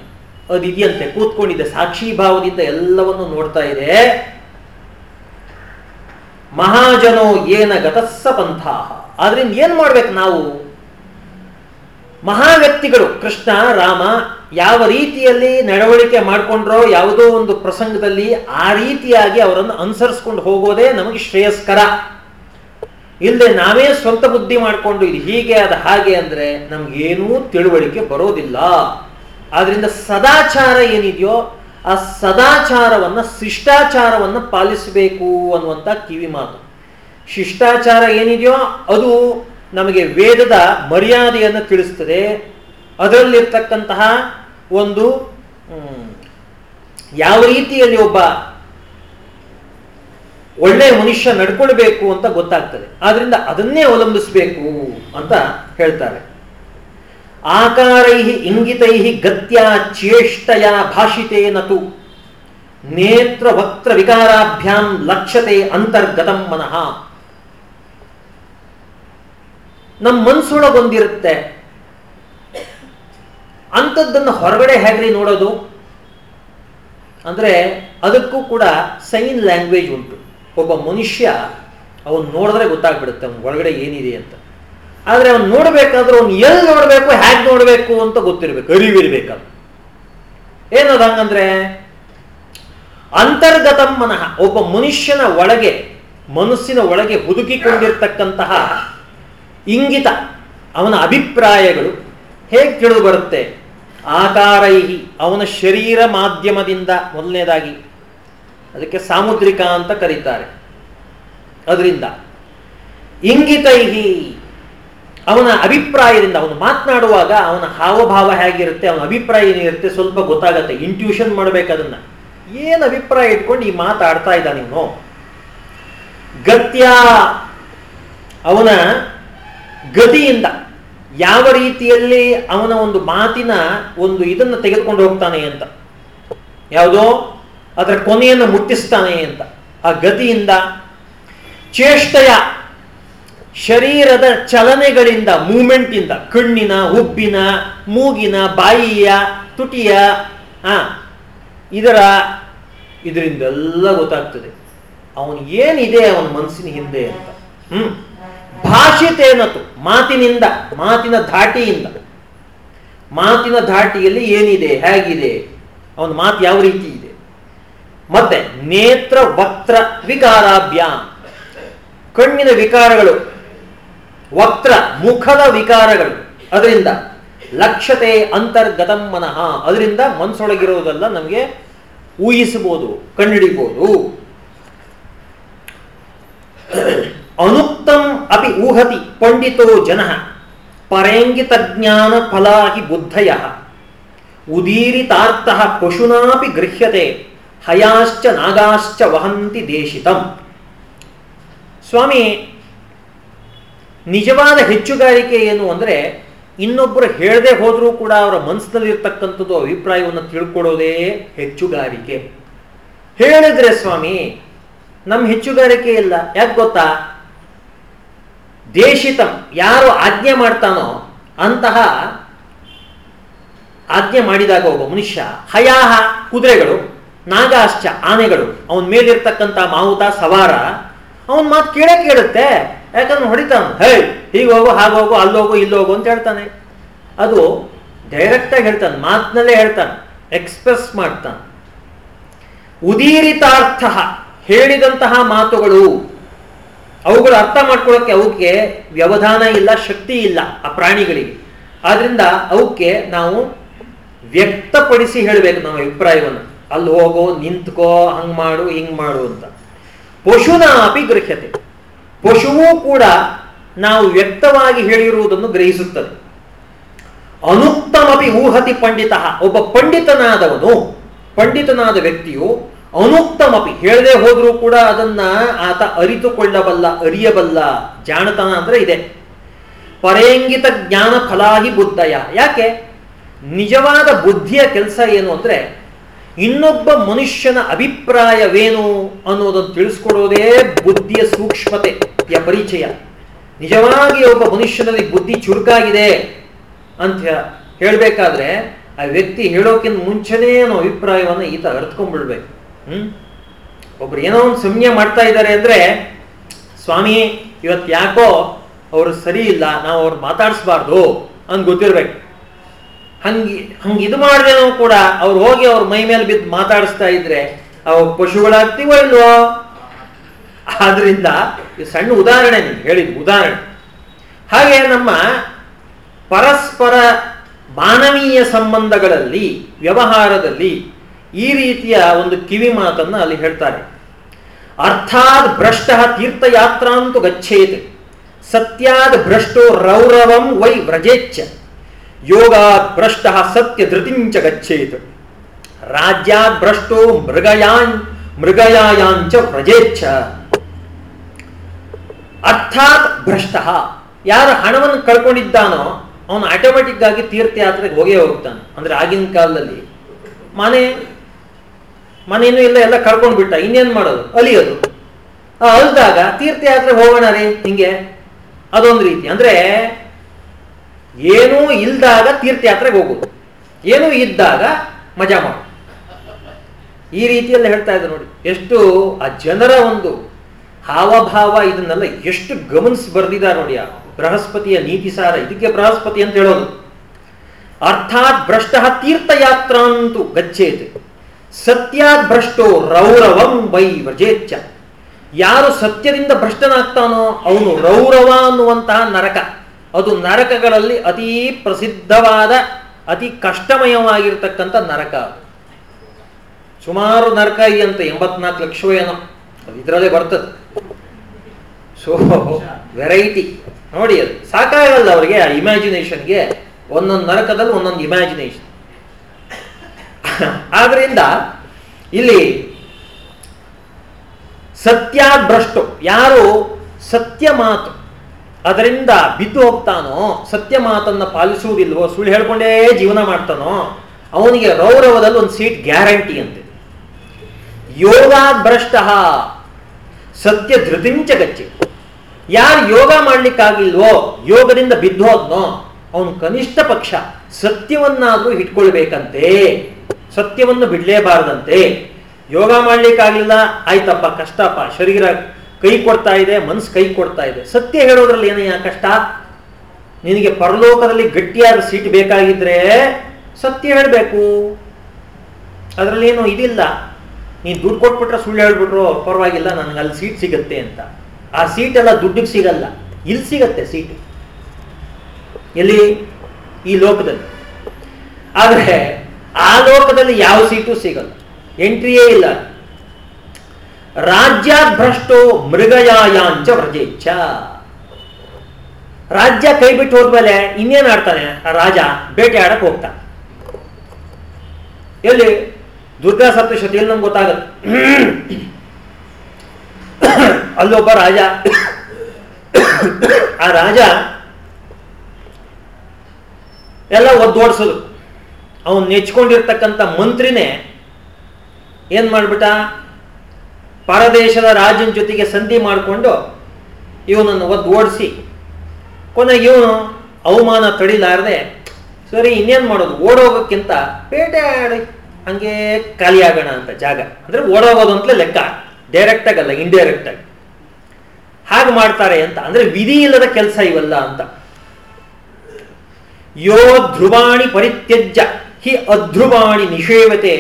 ಅದಿದೆಯಂತೆ ಕೂತ್ಕೊಂಡಿದೆ ಸಾಕ್ಷಿ ಭಾವದಿಂದ ಎಲ್ಲವನ್ನು ನೋಡ್ತಾ ಇದೆ. ಮಹಾಜನೋ ಏನ ಗತಸ್ಸ ಪಂಥ ಆದ್ರಿಂದ ಏನ್ ಮಾಡ್ಬೇಕು ನಾವು? ಮಹಾ ವ್ಯಕ್ತಿಗಳು ಕೃಷ್ಣ, ರಾಮ, ಯಾವ ರೀತಿಯಲ್ಲಿ ನಡವಳಿಕೆ ಮಾಡಿಕೊಂಡ್ರೋ, ಯಾವುದೋ ಒಂದು ಪ್ರಸಂಗದಲ್ಲಿ ಆ ರೀತಿಯಾಗಿ ಅವರನ್ನು ಅನುಸರಿಸ್ಕೊಂಡು ಹೋಗೋದೇ ನಮಗೆ ಶ್ರೇಯಸ್ಕರ. ಇಲ್ಲದೆ ನಾವೇ ಸ್ವಂತ ಬುದ್ಧಿ ಮಾಡಿಕೊಂಡು ಇದು ಹೀಗೆ ಅದು ಹಾಗೆ ಅಂದ್ರೆ ನಮ್ಗೇನೂ ತಿಳುವಳಿಕೆ ಬರೋದಿಲ್ಲ. ಆದ್ರಿಂದ ಸದಾಚಾರ ಏನಿದೆಯೋ ಆ ಸದಾಚಾರವನ್ನ, ಶಿಷ್ಟಾಚಾರವನ್ನ ಪಾಲಿಸಬೇಕು ಅನ್ನುವಂಥ ಕಿವಿ ಮಾತು. ಶಿಷ್ಟಾಚಾರ ಏನಿದೆಯೋ ಅದು ನಮಗೆ ವೇದದ ಮರ್ಯಾದೆಯನ್ನು ತಿಳಿಸ್ತದೆ. ಅದರಲ್ಲಿರ್ತಕ್ಕಂತಹ ಒಂದು ಯಾವ ರೀತಿಯಲ್ಲಿ ಒಬ್ಬ ಒಳ್ಳೆಯ ಮನುಷ್ಯ ನಡ್ಕೊಳ್ಬೇಕು ಅಂತ ಗೊತ್ತಾಗ್ತದೆ. ಆದ್ರಿಂದ ಅದನ್ನೇ ಅವಲಂಬಿಸಬೇಕು ಅಂತ ಹೇಳ್ತಾರೆ. ಆಕಾರೈ ಇಂಗಿತೈ ಗತ್ಯ ಚೇಷ್ಟಯ ಭಾಷಿತೇನತು ನೇತ್ರ ವಕ್ತ್ರ ವಿಕಾರಾಭ್ಯಾಂ ಲಕ್ಷತೆ ಅಂತರ್ಗತಂ ಮನಃ. ನಮ್ಮ ಮನಸ್ಸೊಳಗೊಂದಿರುತ್ತೆ ಅಂಥದ್ದನ್ನು ಹೊರಗಡೆ ಹೇಗ್ರಿ ನೋಡೋದು? ಅಂದ್ರೆ ಅದಕ್ಕೂ ಕೂಡ ಸೈನ್ ಲ್ಯಾಂಗ್ವೇಜ್ ಉಂಟು. ಒಬ್ಬ ಮನುಷ್ಯ ಅವನು ನೋಡಿದ್ರೆ ಗೊತ್ತಾಗ್ಬಿಡುತ್ತೆ, ಅವನು ಒಳಗಡೆ ಏನಿದೆ ಅಂತ. ಆದ್ರೆ ಅವನು ನೋಡಬೇಕಾದ್ರೆ ಅವ್ನು ಎಲ್ಲಿ ನೋಡಬೇಕು ಹ್ಯಾಕ್ ನೋಡಬೇಕು ಅಂತ ಗೊತ್ತಿರಬೇಕು ಅರಿವಿರ್ಬೇಕದು ಏನದ ಹಂಗಂದ್ರೆ, ಅಂತರ್ಗತ ಮನಃ, ಒಬ್ಬ ಮನುಷ್ಯನ ಒಳಗೆ, ಮನಸ್ಸಿನ ಒಳಗೆ ಹುದುಕಿಕೊಂಡಿರ್ತಕ್ಕಂತಹ ಇಂಗಿತ, ಅವನ ಅಭಿಪ್ರಾಯಗಳು ಹೇಗೆ ತಿಳಿದು ಬರುತ್ತೆ? ಆಕಾರೈಹಿ, ಅವನ ಶರೀರ ಮಾಧ್ಯಮದಿಂದ ಮೊದಲನೇದಾಗಿ, ಅದಕ್ಕೆ ಸಾಮುದ್ರಿಕ ಅಂತ ಕರೀತಾರೆ. ಅದರಿಂದ, ಇಂಗಿತೈಹಿ ಅವನ ಅಭಿಪ್ರಾಯದಿಂದ, ಅವನು ಮಾತನಾಡುವಾಗ ಅವನ ಹಾವಭಾವ ಹೇಗಿರುತ್ತೆ, ಅವನ ಅಭಿಪ್ರಾಯ ಏನಿರುತ್ತೆ ಸ್ವಲ್ಪ ಗೊತ್ತಾಗತ್ತೆ. ಇಂಟ್ಯೂಷನ್ ಮಾಡ್ಬೇಕು ಅದನ್ನ. ಏನು ಅಭಿಪ್ರಾಯ ಇಟ್ಕೊಂಡು ಈ ಮಾತಾಡ್ತಾ ಇದ್ದಾನೆ ಇವನು? ಗತ್ಯ ಅವನ ಗತಿಯಿಂದ ಯಾವ ರೀತಿಯಲ್ಲಿ ಅವನ ಒಂದು ಮಾತಿನ ಒಂದು ಇದನ್ನು ತೆಗೆದುಕೊಂಡು ಹೋಗ್ತಾನೆ ಅಂತ. ಯಾವುದೋ ಅದರ ಕೊನೆಯನ್ನು ಮುಟ್ಟಿಸ್ತಾನೆ ಅಂತ. ಆ ಗತಿಯಿಂದ, ಚೇಷ್ಟಯ ಶರೀರದ ಚಲನೆಗಳಿಂದ ಮೂಮೆಂಟಿಂದ ಕಣ್ಣಿನ, ಉಬ್ಬಿನ, ಮೂಗಿನ, ಬಾಯಿಯ, ತುಟಿಯ ಇದರ ಇದರಿಂದೆಲ್ಲ ಗೊತ್ತಾಗ್ತದೆ. ಅವನು ಏನಿದೆ ಅವನ ಮನಸ್ಸಿನ ಹಿಂದೆ ಅಂತ. ಹ್ಮ್. ಭಾಷಿತೇನತು ಮಾತಿನಿಂದ, ಮಾತಿನ ಧಾಟಿಯಿಂದ. ಮಾತಿನ ಧಾಟಿಯಲ್ಲಿ ಏನಿದೆ, ಹೇಗಿದೆ? ಅವನ ಮಾತು ಯಾವ ರೀತಿ ಇದೆ? ಮತ್ತೆ ನೇತ್ರ, ವಕ್ತ್ರ, ವಿಕಾರಾಭ್ಯಾಮ್. ಕಣ್ಣಿನ ವಿಕಾರಗಳು ವಕ್ರ ಮುಖದ ವಿಕಾರಗಳು. ಅದರಿಂದ ಲಕ್ಷತೆ ಅಂತರ್ಗತಂ ಮನಃ. ಅದರಿಂದ ಮನಸ್ಸೊಳಗಿರೋದೆಲ್ಲ ನಮಗೆ ಊಹಿಸಬಹುದು ಕಂಡುಹಿಡಿಬಹುದು ಅನುಕ್ತಂ ಅಪಿ ಊಹತಿ ಪಂಡಿತೋ ಜನ ಪರೇಂಗಿತ ಜ್ಞಾನ ಫಲಾಹಿ ಬುದ್ಧಯ. ಉದೀರಿತಾರ್ಥ ಪಶುನಾಪಿ ಗೃಹ್ಯತೆ, ಹಯಾಶ್ಚ ನಾಗಾಶ್ಚ ವಹಂತಿ ದೇಶಿತಂ. ಸ್ವಾಮಿ ನಿಜವಾದ ಹೆಚ್ಚುಗಾರಿಕೆ ಏನು ಅಂದರೆ ಇನ್ನೊಬ್ಬರು ಹೇಳದೆ ಹೋದರೂ ಕೂಡ ಅವರ ಮನಸ್ಸಿನಲ್ಲಿರ್ತಕ್ಕಂಥದ್ದು ಅಭಿಪ್ರಾಯವನ್ನು ತಿಳ್ಕೊಳ್ಳೋದೇ ಹೆಚ್ಚುಗಾರಿಕೆ. ಹೇಳಿದ್ರೆ ಸ್ವಾಮಿ ನಮ್ಮ ಹೆಚ್ಚುಗಾರಿಕೆ ಇಲ್ಲ. ಯಾಕೆ ಗೊತ್ತಾ? ದೇಶಿತಂ, ಯಾರು ಆಜ್ಞೆ ಮಾಡ್ತಾನೋ ಅಂತಹ ಆಜ್ಞೆ ಮಾಡಿದಾಗ ಒಬ್ಬ ಮನುಷ್ಯ, ಹಯಾಹ ಕುದುರೆಗಳು, ನಾಗಾಶ್ಚ ಆನೆಗಳು, ಅವನ ಮೇಲಿರ್ತಕ್ಕಂಥ ಮಾವುತ ಸವಾರ, ಅವನ ಮಾತು ಕೇಳೇ ಕೇಳುತ್ತೆ. ಯಾಕಂದ್ರೆ ಹೊಡಿತಾನೆ. ಹೇ, ಹೀಗೆ ಹೋಗು, ಹಾಗೆ ಹೋಗು ಅಲ್ಲೋಗು ಇಲ್ಲೋಗು ಅಂತ ಹೇಳ್ತಾನೆ. ಅದು ಡೈರೆಕ್ಟಾಗಿ ಹೇಳ್ತಾನೆ, ಮಾತಿನಲ್ಲೇ ಹೇಳ್ತಾನೆ ಎಕ್ಸ್ಪ್ರೆಸ್ ಮಾಡ್ತಾನೆ. ಉದೀರಿತಾರ್ಥ ಹೇಳಿದಂತಹ ಮಾತುಗಳು, ಅವುಗಳು ಅರ್ಥ ಮಾಡ್ಕೊಳ್ಳೋಕ್ಕೆ ಅವಕ್ಕೆ ವ್ಯವಧಾನ ಇಲ್ಲ, ಶಕ್ತಿ ಇಲ್ಲ ಆ ಪ್ರಾಣಿಗಳಿಗೆ. ಆದ್ರಿಂದ ಅವಕ್ಕೆ ನಾವು ವ್ಯಕ್ತಪಡಿಸಿ ಹೇಳಬೇಕು ನಮ್ಮ ಅಭಿಪ್ರಾಯವನ್ನು. ಅಲ್ಲಿ ಹೋಗೋ, ನಿಂತ್ಕೋ, ಹಂಗೆ ಮಾಡು, ಹಿಂಗೆ ಮಾಡು ಅಂತ. ಪಶುನ ಅಪಿ ಗೃಹ್ಯತೆ. ಪಶುವೂ ಕೂಡ ನಾವು ವ್ಯಕ್ತವಾಗಿ ಹೇಳಿರುವುದನ್ನು ಗ್ರಹಿಸುತ್ತದೆ. ಅನುಕ್ತಮಪಿ ಊಹತಿ ಪಂಡಿತ. ಒಬ್ಬ ಪಂಡಿತನಾದವನು, ಪಂಡಿತನಾದ ವ್ಯಕ್ತಿಯು ಅನುಕ್ತಮಪಿ. ಹೇಳದೆ ಹೋದರೂ ಕೂಡ ಅದನ್ನ ಆತ ಅರಿತುಕೊಳ್ಳಬಲ್ಲ, ಅರಿಯಬಲ್ಲ ಜಾಣತನ ಅಂದ್ರೆ ಇದೆ. ಪರೇಂಗಿತ ಜ್ಞಾನ ಫಲಾಹಿ ಬುದ್ಧಯ. ಯಾಕೆ? ನಿಜವಾದ ಬುದ್ಧಿಯ ಕೆಲಸ ಏನು ಅಂದ್ರೆ ಇನ್ನೊಬ್ಬ ಮನುಷ್ಯನ ಅಭಿಪ್ರಾಯವೇನು ಅನ್ನೋದನ್ನು ತಿಳಿಸ್ಕೊಡೋದೇ ಬುದ್ಧಿಯ ಸೂಕ್ಷ್ಮತೆಯ ಪರಿಚಯ. ನಿಜವಾಗಿ ಒಬ್ಬ ಮನುಷ್ಯನಲ್ಲಿ ಬುದ್ಧಿ ಚುರುಕಾಗಿದೆ ಅಂತ ಹೇಳಬೇಕಾದ್ರೆ ಆ ವ್ಯಕ್ತಿ ಹೇಳೋಕ್ಕಿಂತ ಮುಂಚೆನೇ ಅನ್ನೋ ಅಭಿಪ್ರಾಯವನ್ನು ಈತ ಅರ್ತ್ಕೊಂಡ್ಬಿಡ್ಬೇಕು. ಹ್ಮ್? ಒಬ್ರು ಏನೋ ಒಂದು ಸಮಯ ಮಾಡ್ತಾ ಇದ್ದಾರೆ ಅಂದ್ರೆ, ಸ್ವಾಮಿ ಇವತ್ತು ಯಾಕೋ ಅವರು ಸರಿ ಇಲ್ಲ, ನಾವು ಅವ್ರು ಮಾತಾಡಿಸ್ಬಾರ್ದು ಅಂತ ಗೊತ್ತಿರ್ಬೇಕು. ಹಂಗೆ ಹಂಗೆ ಇದು ಮಾಡಿದೇನೋ ಕೂಡ ಅವ್ರು ಹೋಗಿ ಅವ್ರ ಮೈ ಮೇಲೆ ಬಿದ್ದು ಮಾತಾಡಿಸ್ತಾ ಇದ್ರೆ ಅವು ಪಶುಗಳಾಗ್ತೀವೋ ಇಲ್ವೋ ಆದ್ರಿಂದ ಇದು ಸಣ್ಣ ಉದಾಹರಣೆ ನೀವು ಹೇಳಿದ್ ಉದಾಹರಣೆ. ಹಾಗೆ ನಮ್ಮ ಪರಸ್ಪರ ಮಾನವೀಯ ಸಂಬಂಧಗಳಲ್ಲಿ, ವ್ಯವಹಾರದಲ್ಲಿ ಈ ರೀತಿಯ ಒಂದು ಕಿವಿ ಮಾತನ್ನು ಅಲ್ಲಿ ಹೇಳ್ತಾರೆ. ಅರ್ಥಾತ್ ಭ್ರಷ್ಟ ತೀರ್ಥಯಾತ್ರಾಂತು ಗಚ್ಚೇತ್ ಸತ್ಯಾದ್ ಭ್ರಷ್ಟೋ ರೌರವಂ ವೈ ವ್ರಜೇಚ್ಛ. ಯೋಗಾತ್ ಭ್ರಷ್ಟ ಸತ್ಯ ಧೃತಿಂಚ ಗಚ್ಚೇತ್. ರಾಜ್ಯಾತ್ ಭ್ರಷ್ಟೋ ಮೃಗಯಾನ್ ಮೃಗಯಾಯಾಂಚ ಪ್ರಜೇಚ್ಛ ಅರ್ಥಾತ್ ಭ್ರಷ್ಟ. ಯಾರು ಹಣವನ್ನು ಕಳ್ಕೊಂಡಿದ್ದಾನೋ, ಅವನು ಆಟೋಮೆಟಿಕ್ ಆಗಿ ತೀರ್ಥಯಾತ್ರೆಗೆ ಹೋಗೇ ಹೋಗ್ತಾನೆ. ಅಂದ್ರೆ ಆಗಿನ ಕಾಲದಲ್ಲಿ. ಮನೆ ಇಲ್ಲ, ಎಲ್ಲ ಕಳ್ಕೊಂಡು ಬಿಟ್ಟ ಇನ್ನೇನ್ ಮಾಡೋದು? ಅಲಿಯೋದು. ಅಲ್ದಾಗ ತೀರ್ಥಯಾತ್ರೆಗೆ ಹೋಗೋಣ ರೀ ಹಿಂಗೆ. ಅದೊಂದು ರೀತಿ. ಅಂದ್ರೆ ಏನೂ ಇಲ್ದಾಗ ತೀರ್ಥಯಾತ್ರೆಗೆ ಹೋಗೋದು. ಏನೂ ಇದ್ದಾಗ ಮಜಾ ಮಾಡು. ಈ ರೀತಿಯಲ್ಲಿ ಹೇಳ್ತಾ ಇದ್ದ ನೋಡಿ. ಎಷ್ಟು ಆ ಜನರ ಒಂದು ಹಾವಭಾವ ಇದನ್ನೆಲ್ಲ ಎಷ್ಟು ಗಮನಿಸಿ ಬರೆದಿದ್ದಾರೆ ನೋಡಿ ಆ ಬೃಹಸ್ಪತಿಯ ನೀತಿ ಸಾರ ಇದಕ್ಕೆ ಬೃಹಸ್ಪತಿ ಅಂತ ಹೇಳೋದು. ಅರ್ಥಾತ್ ಭ್ರಷ್ಟ ತೀರ್ಥಯಾತ್ರಾಂತು ಗಚ್ಚೇತ್. ಸತ್ಯಾತ್ ಭ್ರಷ್ಟೋ ರೌರವಂ ವೈ ವ್ರಜೇಚ್ಛ ಯಾರು ಸತ್ಯದಿಂದ ಭ್ರಷ್ಟನಾಗ್ತಾನೋ ಅವನು ರೌರವ ಅನ್ನುವಂತಹ ನರಕ. ಅದು ನರಕಗಳಲ್ಲಿ ಅತಿ ಪ್ರಸಿದ್ಧವಾದ, ಅತಿ ಕಷ್ಟಮಯವಾಗಿರ್ತಕ್ಕಂಥ ನರಕ. ಸುಮಾರು ನರಕ ಅಂತ ಎಂಬತ್ನಾಲ್ಕು ಲಕ್ಷ ಏನೋ ಇದರಲ್ಲೇ ಬರ್ತದೆ. ಸೊ ವೆರೈಟಿ ನೋಡಿ ಅದು. ಸಾಕಾಗಲ್ಲ ಅವರಿಗೆ ಆ ಇಮ್ಯಾಜಿನೇಷನ್ಗೆ ಒಂದೊಂದು ನರಕದಲ್ಲಿ ಒಂದೊಂದು ಇಮ್ಯಾಜಿನೇಷನ್ ಆದ್ರಿಂದ ಇಲ್ಲಿ ಸತ್ಯ ಭ್ರಷ್ಟು ಯಾರು ಸತ್ಯ ಮಾತು ಅದರಿಂದ ಬಿದ್ದು ಹೋಗ್ತಾನೋ, ಸತ್ಯ ಮಾತನ್ನ ಪಾಲಿಸುವುದಿಲ್ವೋ, ಸುಳ್ಳು ಹೇಳ್ಕೊಂಡೇ ಜೀವನ ಮಾಡ್ತಾನೋ, ಅವನಿಗೆ ರೌರವದಲ್ಲಿ ಒಂದು ಸೀಟ್ ಗ್ಯಾರಂಟಿ ಅಂತೆ. ಯೋಗಾಭ್ರಷ್ಟ ಸತ್ಯ ಧೃತಿಂಚ ಗಚ್ಚಿ. ಯಾರು ಯೋಗ ಮಾಡ್ಲಿಕ್ಕಾಗಿಲ್ವೋ, ಯೋಗದಿಂದ ಬಿದ್ದು ಹೋದ್ನೋ, ಅವನು ಕನಿಷ್ಠ ಪಕ್ಷ ಸತ್ಯವನ್ನಾದ್ರೂ ಇಟ್ಕೊಳ್ಬೇಕಂತೆ, ಸತ್ಯವನ್ನು ಬಿಡ್ಲೇಬಾರದಂತೆ. ಯೋಗ ಮಾಡ್ಲಿಕ್ಕಾಗಿಲ್ಲ ಆಯ್ತಪ್ಪ, ಕಷ್ಟಪ್ಪ, ಶರೀರ ಕೈ ಕೊಡ್ತಾ ಇದೆ ಮನಸ್ಸು ಕೈ ಕೊಡ್ತಾ ಇದೆ. ಸತ್ಯ ಹೇಳೋದ್ರಲ್ಲಿ ಏನಯ್ಯ ಕಷ್ಟ? ನಿನಗೆ ಪರಲೋಕದಲ್ಲಿ ಗಟ್ಟಿಯಾದ ಸೀಟ್ ಬೇಕಾಗಿದ್ರೆ ಸತ್ಯ ಹೇಳಬೇಕು. ಅದರಲ್ಲಿ ಏನು ಇದಿಲ್ಲ. ನೀನು ದುಡ್ಡು ಕೊಟ್ಬಿಟ್ರೆ ಸುಳ್ಳು ಹೇಳ್ಬಿಟ್ರು, ಪರವಾಗಿಲ್ಲ, ನನಗೆ ಅಲ್ಲಿ ಸೀಟ್ ಸಿಗುತ್ತೆ ಅಂತ. ಆ ಸೀಟ್ ಎಲ್ಲ ದುಡ್ಡಿಗೆ ಸಿಗಲ್ಲ. ಇಲ್ಲಿ ಸಿಗತ್ತೆ ಸೀಟ್ ಎಲ್ಲಿ? ಈ ಲೋಕದಲ್ಲಿ. ಆದರೆ ಆ ಲೋಕದಲ್ಲಿ ಯಾವ ಸೀಟು ಸಿಗಲ್ಲ. ಎಂಟ್ರಿಯೇ ಇಲ್ಲ. ರಾಜ್ಯಾಭ್ರಷ್ಟೋ ಮೃಗಯಾಯಾಂಚ ವ್ರಜೇಚ್ಛ. ರಾಜ್ಯ ಕೈ ಬಿಟ್ಟು ಹೋದ್ಮೇಲೆ ಇನ್ನೇನು ಆಡ್ತಾನೆ? ಆ ರಾಜ ಬೇಟೆ ಆಡಕ್ಕೆ ಹೋಗ್ತಾನೆ. ಎಲ್ಲಿ? ದುರ್ಗಾ ಸಪ್ತಶತಿಯಲ್ಲಿ ನಮ್ಗೆ ಗೊತ್ತಾಗತ್ತೆ ಅಲ್ಲೊಬ್ಬ ರಾಜ. ಆ ರಾಜ ಎಲ್ಲ ಒದ್ದೋಡ್ಸೋದು ಅವನು ನೆಚ್ಕೊಂಡಿರ್ತಕ್ಕಂಥ ಮಂತ್ರಿನೇ ಏನ್ ಮಾಡ್ಬಿಟ್ಟ? ಪರದೇಶದ ರಾಜನ ಜೊತೆಗೆ ಸಂಧಿ ಮಾಡಿಕೊಂಡು ಇವನನ್ನು ಒದ್ದು ಓಡಿಸಿ. ಕೊನೆಗೆ ಇವನು ಅವಮಾನ ತಡಿಲಾರದೆ, ಸರಿ, ಇನ್ನೇನು ಮಾಡೋದು? ಓಡೋಗೋಕ್ಕಿಂತ ಬೇಟೆ ಆಡಿ, ಹಂಗೆ ಖಾಲಿಯಾಗೋಣ ಅಂತ ಜಾಗ. ಅಂದರೆ ಓಡೋಗೋದು ಅಂತಲೇ ಲೆಕ್ಕ. ಡೈರೆಕ್ಟ್ ಆಗಲ್ಲ ಇಂಡೈರೆಕ್ಟ್ ಆಗಿ. ಹಾಗೆ ಮಾಡ್ತಾರೆ ಅಂತ. ಅಂದರೆ ವಿಧಿ ಇಲ್ಲದ ಕೆಲಸ ಇವಲ್ಲ ಅಂತ. ಯೋ ಧ್ರುವಾಣಿ ಪರಿತ್ಯಜ್ಯ ಹಿ ಅಧ್ರುವಾಣಿ ನಿಷೇವತೆ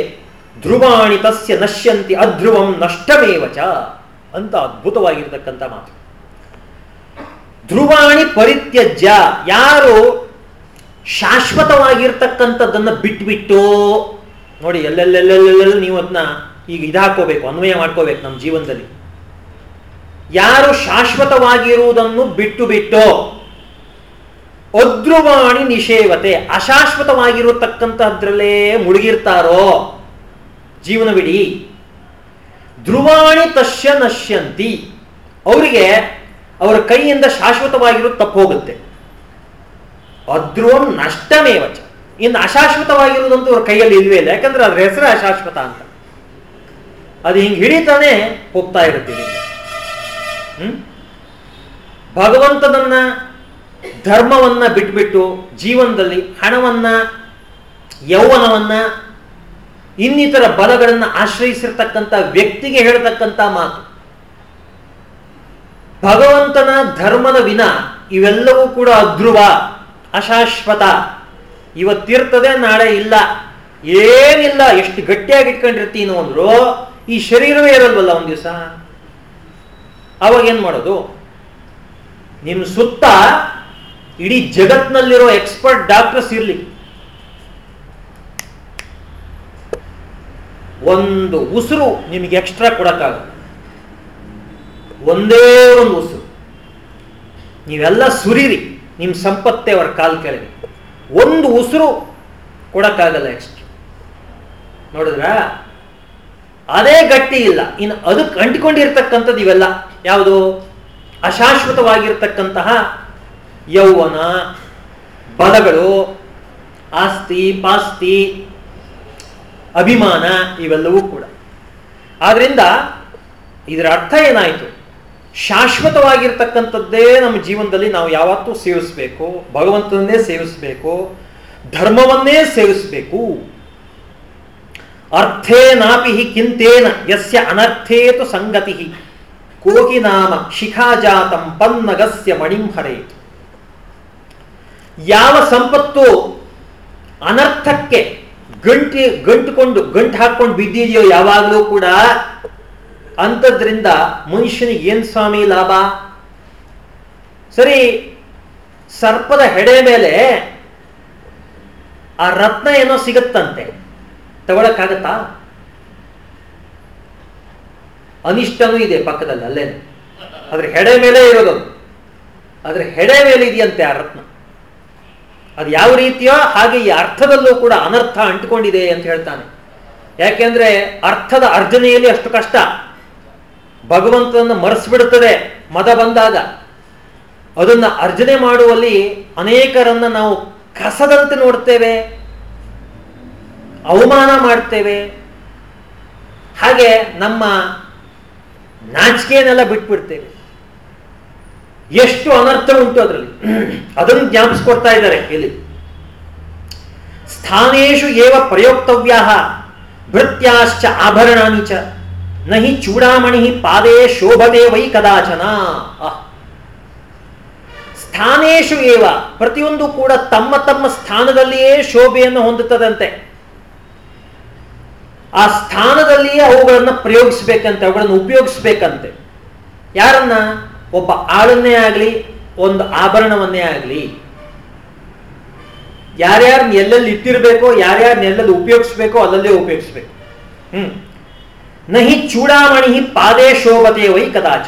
ಧ್ರುವಾಣಿ ತಸ್ಯ ನಶ್ಯಂತಿ ಅಧ್ರುವಂ ನಷ್ಟಮೇವಚ ಅಂತ ಅದ್ಭುತವಾಗಿರ್ತಕ್ಕಂಥ ಮಾತು. ಧ್ರುವಾಣಿ ಪರಿತ್ಯಜ್ಯ ಯಾರು ಶಾಶ್ವತವಾಗಿರ್ತಕ್ಕಂಥದ್ದನ್ನು ಬಿಟ್ಬಿಟ್ಟು ನೋಡಿ ಎಲ್ಲೆಲ್ಲೆಲ್ಲೆಲ್ಲೆಲ್ಲ ನೀವು ಅದನ್ನ ಈಗ ಇದಾಕೋಬೇಕು, ಅನ್ವಯ ಮಾಡ್ಕೋಬೇಕು ನಮ್ಮ ಜೀವನದಲ್ಲಿ. ಯಾರು ಶಾಶ್ವತವಾಗಿರುವುದನ್ನು ಬಿಟ್ಟು ಬಿಟ್ಟು ಅಧ್ರುವಾಣಿ ನಿಷೇವತೆ ಅಶಾಶ್ವತವಾಗಿರತಕ್ಕಂಥದ್ರಲ್ಲೇ ಮುಳುಗಿರ್ತಾರೋ ಜೀವನವಿಡೀ. ಧ್ರುವಾಣಿ ತಶ್ಯ ನಶ್ಯಂತಿ. ಅವರಿಗೆ ಅವರ ಕೈಯಿಂದ ಶಾಶ್ವತವಾಗಿರೋದು ತಪ್ಪು ಹೋಗುತ್ತೆ. ಅಧ್ರುವಂ ನಷ್ಟಮೇವಚ ಇನ್ನು ಅಶಾಶ್ವತವಾಗಿರುವುದಂತೂ ಅವ್ರ ಕೈಯಲ್ಲಿ ಇಲ್ವೇ ಇಲ್ಲ. ಯಾಕಂದ್ರೆ ಅದ್ರ ಹೆಸರೇ ಅಶಾಶ್ವತ ಅಂತ. ಅದು ಹಿಂಗೆ ಹಿಡಿತಾನೆ ಹೋಗ್ತಾ ಇರುತ್ತೆ ಹ್ಮ್? ಭಗವಂತನನ್ನ ಧರ್ಮವನ್ನ ಬಿಟ್ಬಿಟ್ಟು ಜೀವನದಲ್ಲಿ ಹಣವನ್ನ, ಯೌವನವನ್ನ ಇನ್ನಿತರ ಬಲಗಳನ್ನ ಆಶ್ರಯಿಸಿರ್ತಕ್ಕಂಥ ವ್ಯಕ್ತಿಗೆ ಹೇಳ್ತಕ್ಕಂಥ ಮಾತು. ಭಗವಂತನ ಧರ್ಮದ ವಿನ ಇವೆಲ್ಲವೂ ಕೂಡ ಅಧ್ರುವ, ಅಶಾಶ್ವತ. ಇವತ್ತಿರ್ತದೆ, ನಾಳೆ ಇಲ್ಲ. ಏನಿಲ್ಲ, ಎಷ್ಟು ಗಟ್ಟಿಯಾಗಿ ಇಟ್ಕೊಂಡಿರ್ತೀನೋ ಅಂದ್ರು ಈ ಶರೀರವೇ ಇರಲ್ವಲ್ಲ ಒಂದ್ ದಿವಸ. ಅವಾಗ ಏನ್ ಮಾಡೋದು? ನಿಮ್ಮ ಸುತ್ತ ಇಡೀ ಜಗತ್ನಲ್ಲಿರೋ ಎಕ್ಸ್ಪರ್ಟ್ ಡಾಕ್ಟರ್ಸ್ ಇರ್ಲಿ. ಒಂದು ಉಸಿರು ನಿಮಗೆ ಎಕ್ಸ್ಟ್ರಾ ಕೊಡೋಕ್ಕಾಗಲ್ಲ. ಒಂದೇ ಒಂದು ಉಸಿರು. ನೀವೆಲ್ಲ ಸುರಿರಿ ನಿಮ್ಮ ಸಂಪತ್ತೆ ಅವರ ಕಾಲು ಕೆಳಗೆ. ಒಂದು ಉಸಿರು ಕೊಡೋಕ್ಕಾಗಲ್ಲ ಎಕ್ಸ್ಟ್ರಾ ನೋಡಿದ್ರ? ಅದೇ ಗಟ್ಟಿ ಇಲ್ಲ. ಇನ್ನು ಅದಕ್ಕೆ ಅಂಟಿಕೊಂಡಿರ್ತಕ್ಕಂಥದ್ದು ಇವೆಲ್ಲ. ಯಾವುದು? ಅಶಾಶ್ವತವಾಗಿರ್ತಕ್ಕಂತಹ ಯೌವನ ಬಲಗಳು, ಆಸ್ತಿ, ಪಾಸ್ತಿ ಅಭಿಮಾನ ಇವೆಲ್ಲವೂ ಕೂಡ. ಆದ್ರಿಂದ ಇದರ ಅರ್ಥ ಏನಾಯಿತು? ಶಾಶ್ವತವಾಗಿರ್ತಕ್ಕಂಥದ್ದೇ ನಮ್ಮ ಜೀವನದಲ್ಲಿ ನಾವು ಯಾವತ್ತೂ ಸೇವಿಸಬೇಕು, ಭಗವಂತನನ್ನೇ ಸೇವಿಸಬೇಕು, ಧರ್ಮವನ್ನೇ ಸೇವಿಸಬೇಕು. ಅರ್ಥೇನಾಪಿ ಕಿಂತೇನ ಯಸ್ಯ ಅನರ್ಥೇತು ಸಂಗತಿ ಕೋಕಿ ನಾಮ ಶಿಖಾಜಾತಂ ಪನ್ನಗಸ್ಯ ಮಣಿಂಹರೆ. ಯಾವ ಸಂಪತ್ತು ಅನರ್ಥಕ್ಕೆ ಗಂಟಿ ಗಂಟುಕೊಂಡು ಗಂಟು ಹಾಕೊಂಡು ಬಿದ್ದಿದೆಯೋ ಯಾವಾಗಲೂ ಕೂಡ ಅಂಥದ್ರಿಂದ ಮನುಷ್ಯನಿಗೆ ಏನ್ ಸ್ವಾಮಿ ಲಾಭ? ಸರಿ, ಸರ್ಪದ ಹೆಡೆ ಮೇಲೆ ಆ ರತ್ನ ಏನೋ ಸಿಗತ್ತಂತೆ. ತಗೊಳಕ್ಕಾಗತ್ತಾ? ಅನಿಷ್ಟನೂ ಇದೆ ಪಕ್ಕದಲ್ಲಿ ಅಲ್ಲೇ ಅದ್ರ ಹೆಡೆ ಮೇಲೆ ಇರೋದು. ಅದ್ರ ಹೆಡೆ ಮೇಲೆ ಇದೆಯಂತೆ ಆ ರತ್ನ. ಅದು ಯಾವ ರೀತಿಯೋ ಹಾಗೆ ಈ ಅರ್ಥದಲ್ಲೂ ಕೂಡ ಅನರ್ಥ ಅಂಟಿಕೊಂಡಿದೆ ಅಂತ ಹೇಳ್ತಾನೆ. ಯಾಕೆಂದ್ರೆ ಅರ್ಥದ ಅರ್ಜನೆಯಲ್ಲಿ ಅಷ್ಟು ಕಷ್ಟ. ಭಗವಂತನನ್ನು ಮರೆಸಿಬಿಡುತ್ತದೆ ಮದ ಬಂದಾಗ. ಅದನ್ನ ಅರ್ಜನೆ ಮಾಡುವಲ್ಲಿ ಅನೇಕರನ್ನ ನಾವು ಕಸದಂತೆ ನೋಡ್ತೇವೆ. ಅವಮಾನ ಮಾಡ್ತೇವೆ. ಹಾಗೆ ನಮ್ಮ ನಾಚಿಕೆಯನ್ನೆಲ್ಲ ಬಿಟ್ಬಿಡ್ತೇವೆ. ಎಷ್ಟು ಅನರ್ಥ ಉಂಟು ಅದರಲ್ಲಿ. ಅದನ್ನು ಜ್ಞಾಪಿಸ್ಕೊಡ್ತಾ ಇದ್ದಾರೆ ಇಲ್ಲಿ. ಸ್ಥಾನೇಶು ಏವ ಪ್ರಯೋಕ್ತವ್ಯ ಭೃತ್ಯಾಶ್ಚ ಆಭರಣಾನಿ ಚ, ನಹಿ ಚೂಡಾಮಣಿ ಪಾದೇ ಶೋಭತೆ ವೈ ಕದಾಚನ. ಸ್ಥಾನೇಶು ಏವ, ಪ್ರತಿಯೊಂದು ಕೂಡ ತಮ್ಮ ತಮ್ಮ ಸ್ಥಾನದಲ್ಲಿಯೇ ಶೋಭೆಯನ್ನು ಹೊಂದುತ್ತದಂತೆ. ಆ ಸ್ಥಾನದಲ್ಲಿಯೇ ಅವುಗಳನ್ನು ಪ್ರಯೋಗಿಸ್ಬೇಕಂತೆ, ಅವುಗಳನ್ನು ಉಪಯೋಗಿಸ್ಬೇಕಂತೆ. ಯಾರನ್ನ? ಒಬ್ಬ ಆಳನ್ನೇ ಆಗಲಿ, ಒಂದು ಆಭರಣವನ್ನೇ ಆಗಲಿ ಯಾರ್ಯಾರನ್ನ ಎಲ್ಲೆಲ್ಲಿ ಇಟ್ಟಿರ್ಬೇಕೋ ಯಾರ್ಯಾರನ್ನ ಎಲ್ಲೆಲ್ಲಿ ಉಪಯೋಗಿಸ್ಬೇಕೋ ಅಲ್ಲಲ್ಲೇ ಉಪಯೋಗಿಸ್ಬೇಕು. ಹ್ಮ್. ನಹಿ ಚೂಡಾಮಣಿ ಪಾದೇ ಶೋಭತೆ ವೈ ಕದಾಚ.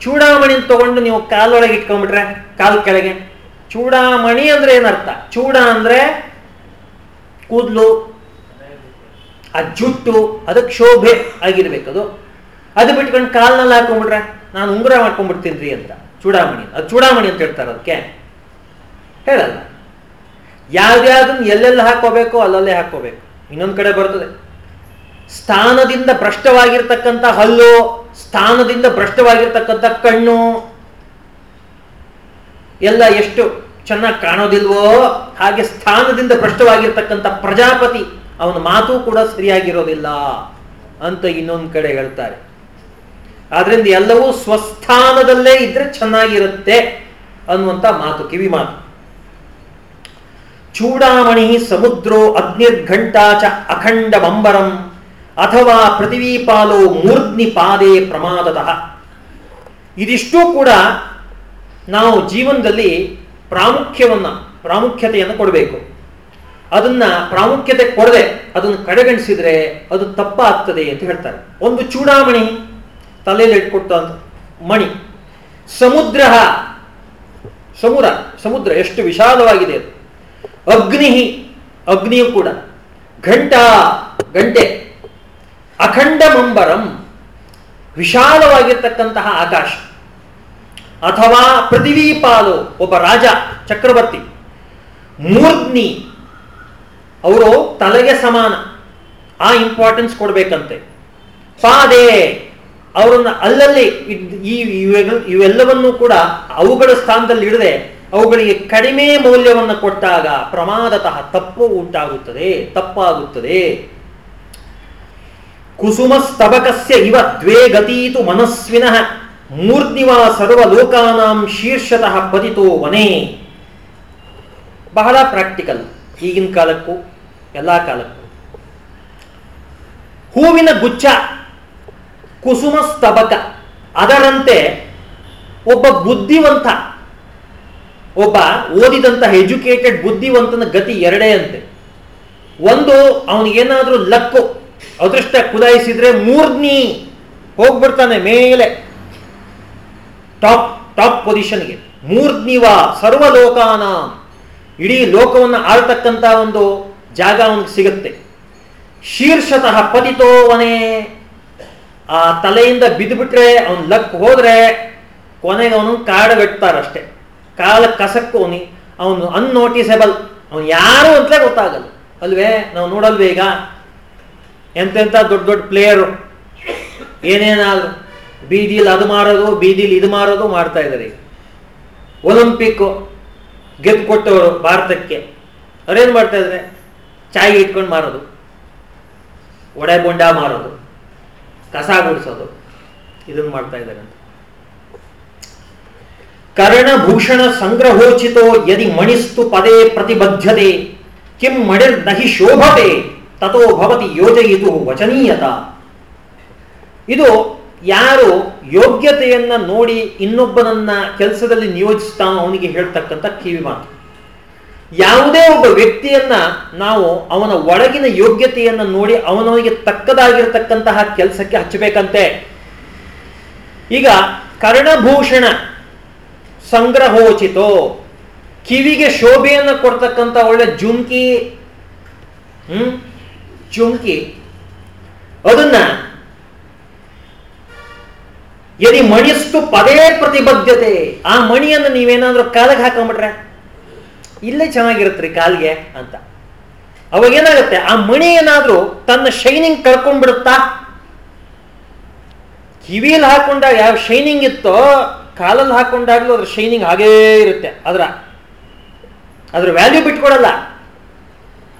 ಚೂಡಾಮಣಿ ತಗೊಂಡು ನೀವು ಕಾಲೊಳಗೆ ಇಟ್ಕೊಂಡ್ಬಿಟ್ರೆ, ಕಾಲ್ ಕೆಳಗೆ. ಚೂಡಾಮಣಿ ಅಂದ್ರೆ ಏನರ್ಥ? ಚೂಡ ಅಂದ್ರೆ ಕೂದ್ಲು, ಆ ಜುಟ್ಟು, ಅದಕ್ಕೆ ಶೋಭೆ ಆಗಿರ್ಬೇಕದು. ಅದು ಬಿಟ್ಕೊಂಡು ಕಾಲ್ನಲ್ಲಿ ಹಾಕೊಂಡ್ಬಿಟ್ರೆ? ನಾನು ಉಂಗುರ ಮಾಡ್ಕೊಂಡ್ಬಿಡ್ತೀನಿ ರೀ ಅಂತ. ಚೂಡಾಮಣಿ. ಅದು ಚೂಡಾಮಣಿ ಅಂತ ಹೇಳ್ತಾರೆ ಅದಕ್ಕೆ. ಹೇಳಲ್ಲ. ಯಾವ್ದ್ಯಾವ್ದನ್ನ ಎಲ್ಲೆಲ್ಲಿ ಹಾಕೋಬೇಕು ಅಲ್ಲಲ್ಲೇ ಹಾಕೋಬೇಕು ಇನ್ನೊಂದು ಕಡೆ ಬರ್ತದೆ. ಸ್ಥಾನದಿಂದ ಭ್ರಷ್ಟವಾಗಿರ್ತಕ್ಕಂಥ ಹಲ್ಲು, ಸ್ಥಾನದಿಂದ ಭ್ರಷ್ಟವಾಗಿರ್ತಕ್ಕಂಥ ಕಣ್ಣು, ಎಲ್ಲ ಎಷ್ಟು ಚೆನ್ನಾಗಿ ಕಾಣೋದಿಲ್ವೋ ಹಾಗೆ ಸ್ಥಾನದಿಂದ ಭ್ರಷ್ಟವಾಗಿರ್ತಕ್ಕಂಥ ಪ್ರಜಾಪತಿ, ಅವನ ಮಾತು ಕೂಡ ಸರಿಯಾಗಿರೋದಿಲ್ಲ ಅಂತ ಇನ್ನೊಂದು ಕಡೆ ಹೇಳ್ತಾರೆ. ಆದ್ರಿಂದ ಎಲ್ಲವೂ ಸ್ವಸ್ಥಾನದಲ್ಲೇ ಇದ್ರೆ ಚೆನ್ನಾಗಿರುತ್ತೆ ಅನ್ನುವಂಥ ಮಾತು ಕಿವಿ ಮಾತು. ಚೂಡಾಮಣಿ ಸಮುದ್ರೋ ಅಗ್ನಿರ್ಘಂಟಾಚ ಅಖಂಡ ಬಂಬರಂ ಅಥವಾ ಪೃಥಿವೀಪಾಲೋ ಮೂರ್ಧ್ನಿ ಪಾದೇ ಪ್ರಮಾದತಃ. ಇದಿಷ್ಟೂ ಕೂಡ ನಾವು ಜೀವನದಲ್ಲಿ ಪ್ರಾಮುಖ್ಯವನ್ನ, ಪ್ರಾಮುಖ್ಯತೆಯನ್ನು ಕೊಡಬೇಕು. ಅದನ್ನ ಪ್ರಾಮುಖ್ಯತೆ ಕೊಡದೆ ಅದನ್ನು ಕಡೆಗಣಿಸಿದ್ರೆ ಅದು ತಪ್ಪಾಗ್ತದೆ ಅಂತ ಹೇಳ್ತಾರೆ. ಒಂದು ಚೂಡಾಮಣಿ ತಲೆಯಲ್ಲಿ ಇಟ್ಕೊಟ್ಟ ಮಣಿ. ಸಮುದ್ರ ಸಮುದ್ರ. ಸಮುದ್ರ ಎಷ್ಟು ವಿಶಾಲವಾಗಿದೆ ಅದು. ಅಗ್ನಿ ಅಗ್ನಿಯು ಕೂಡ. ಘಂಟಾ. ಗಂಟೆ ಅಖಂಡ ಮಂಬರಂ ವಿಶಾಲವಾಗಿರ್ತಕ್ಕಂತಹ ಆಕಾಶ. ಅಥವಾ ಪೃಥಿವೀಪಾಲು, ಒಬ್ಬ ರಾಜ, ಚಕ್ರವರ್ತಿ. ಮೂರ್ಧ್ನಿ. ಅವರು ತಲೆಗೆ ಸಮಾನ. ಆ ಇಂಪಾರ್ಟೆನ್ಸ್ ಕೊಡಬೇಕಂತೆ. ಪಾದೆ. ಅವರನ್ನ ಅಲ್ಲಲ್ಲಿ ಈ ಇವೆಲ್ಲವನ್ನೂ ಕೂಡ ಅವುಗಳ ಸ್ಥಾನದಲ್ಲಿ ಇಡದೆ ಅವುಗಳಿಗೆ ಕಡಿಮೆ ಮೌಲ್ಯವನ್ನು ಕೊಟ್ಟಾಗ ಪ್ರಮಾದತಃ ತಪ್ಪು ಉಂಟಾಗುತ್ತದೆ, ತಪ್ಪಾಗುತ್ತದೆ. ಕುಸುಮ ಸ್ತಬಕಸ್ಯ ಇವ ದ್ವೇ ಗತೀತು ಮನಸ್ವಿನಃ ಮೂರ್ಧ್ನಿವ ಸರ್ವಲೋಕಾನಾಂ ಶೀರ್ಷತಃ ಪತಿತೋ ವನೇ. ಬಹಳ ಪ್ರಾಕ್ಟಿಕಲ್ ಈಗಿನ ಕಾಲಕ್ಕೂ, ಎಲ್ಲ ಕಾಲಕ್ಕೂ. ಹೂವಿನ ಗುಚ್ಛ ಕುಸುಮ ಸ್ತಬಕ ಅದರಂತೆ ಒಬ್ಬ ಬುದ್ಧಿವಂತ, ಒಬ್ಬ ಓದಿದಂತಹ ಎಜುಕೇಟೆಡ್ ಬುದ್ಧಿವಂತನ ಗತಿ ಎರಡೇ ಅಂತೆ ಒಂದು, ಅವನಿಗೇನಾದ್ರೂ ಲಕ್ಕು, ಅದೃಷ್ಟ ಕುದಾಯಿಸಿದ್ರೆ ಮೂರ್ನಿ ಹೋಗ್ಬಿಡ್ತಾನೆ ಮೇಲೆ. ಟಾಪ್ ಟಾಪ್ ಪೊಸಿಷನ್ಗೆ. ಮೂರ್ಧ್ನಿವ ಸರ್ವಲೋಕಾನ. ಇಡೀ ಲೋಕವನ್ನು ಆಳ್ತಕ್ಕಂಥ ಒಂದು ಜಾಗ ಅವನಿಗೆ ಸಿಗುತ್ತೆ. ಶೀರ್ಷತಃ ಪತಿತೋವನೇ. ಆ ತಲೆಯಿಂದ ಬಿದ್ದುಬಿಟ್ರೆ ಅವನ ಲಕ್ ಹೋದ್ರೆ ಕೊನೆಗೆ ಅವನು ಕಾಡು ಕಾಡಗಟ್ತಾರಷ್ಟೇ ಕಾಲ ಕಸಕ್ಕೂ ಅವನಿ, ಅವನು ಅನ್ನೋಟಿಸೇಬಲ್ ಅವನು ಯಾರು ಅಂತಲೇ ಗೊತ್ತಾಗಲ್ಲ. ಅಲ್ವೇ? ನಾವು ನೋಡಲ್ವೇ ಈಗ? ಎಂತೆಂಥ ದೊಡ್ಡ ದೊಡ್ಡ ಪ್ಲೇಯರು ಏನೇನಾದ್ರು ಬೀದಿಲಿ ಅದು ಮಾರೋದು, ಬೀದಿಲಿ ಇದು ಮಾರೋದು ಮಾಡ್ತಾ ಇದ್ದಾರೆ ಒಲಿಂಪಿಕ್ ಗೆದ್ದು ಕೊಟ್ಟವರು ಭಾರತಕ್ಕೆ. ಅವ್ರೇನು ಮಾಡ್ತಾ ಇದ್ದಾರೆ ಚಾಯ್ ಇಟ್ಕೊಂಡು ಮಾರೋದು. ಒಡೆ ಬೊಂಡ ಮಾರೋದು. ಕಸ ಗುಡಿಸೋದು. ಇದನ್ನು ಮಾಡ್ತಾ ಇದ್ದಾರೆ ಅಂತ. ಕರ್ಣಭೂಷಣ ಸಂಗ್ರಹೋಚಿತೋ ಯದಿ ಮಣಿಸ್ತು ಪದೇ ಪ್ರತಿಬದ್ಧತೆ ಕಿಂ ಮಣಿರ್ ನಹಿ ಶೋಭತೆ ತಥೋ ಭವತಿ ಯೋಜಯಿತು ವಚನೀಯತ. ಇದು ಯಾರು ಯೋಗ್ಯತೆಯನ್ನ ನೋಡಿ ಇನ್ನೊಬ್ಬನನ್ನ ಕೆಲಸದಲ್ಲಿ ನಿಯೋಜಿಸ್ತಾನೋ ಅವನಿಗೆ ಹೇಳ್ತಕ್ಕಂಥ ಕಿವಿ ಮಾತು ಯಾವುದೇ ಒಬ್ಬ ವ್ಯಕ್ತಿಯನ್ನ ನಾವು ಅವನ ಒಳಗಿನ ಯೋಗ್ಯತೆಯನ್ನ ನೋಡಿ ಅವನವನಿಗೆ ತಕ್ಕದಾಗಿರ್ತಕ್ಕಂತಹ ಕೆಲಸಕ್ಕೆ ಹಚ್ಚಬೇಕಂತೆ. ಈಗ ಕರ್ಣಭೂಷಣ ಸಂಗ್ರಹೋಚಿತೋ, ಕಿವಿಗೆ ಶೋಭೆಯನ್ನ ಕೊಡ್ತಕ್ಕಂಥ ಒಳ್ಳೆ ಜುಂಕಿ ಹ್ಮ್ ಜುಂಕಿ ಅದನ್ನ ಯದಿ ಮಣಿಸ್ತು ಪದೇ ಪ್ರತಿಬದ್ಧತೆ. ಆ ಮಣಿಯನ್ನು ನೀವೇನಾದ್ರೂ ಕಾಲಕ್ಕೆ ಹಾಕೊಂಡ್ಬಿಟ್ರೆ ಇಲ್ಲೇ ಚೆನ್ನಾಗಿರುತ್ತೆ ಕಾಲ್ಗೆ ಅಂತ. ಅವಾಗ ಏನಾಗುತ್ತೆ? ಆ ಮಣಿ ಏನಾದ್ರೂ ತನ್ನ ಶೈನಿಂಗ್ ಕಳ್ಕೊಂಡ್ಬಿಡುತ್ತಾ ಕಿವಿಯಲ್ಲಿ ಹಾಕೊಂಡಾಗ ಯಾವ ಶೈನಿಂಗ್ ಇತ್ತೋ, ಕಾಲಲ್ಲಿ ಹಾಕೊಂಡಾಗ್ಲೂ ಅದ್ರ ಶೈನಿಂಗ್ ಹಾಗೇ ಇರುತ್ತೆ. ಅದರ, ಅದ್ರ ವ್ಯಾಲ್ಯೂ ಬಿಟ್ಕೊಡಲ್ಲ.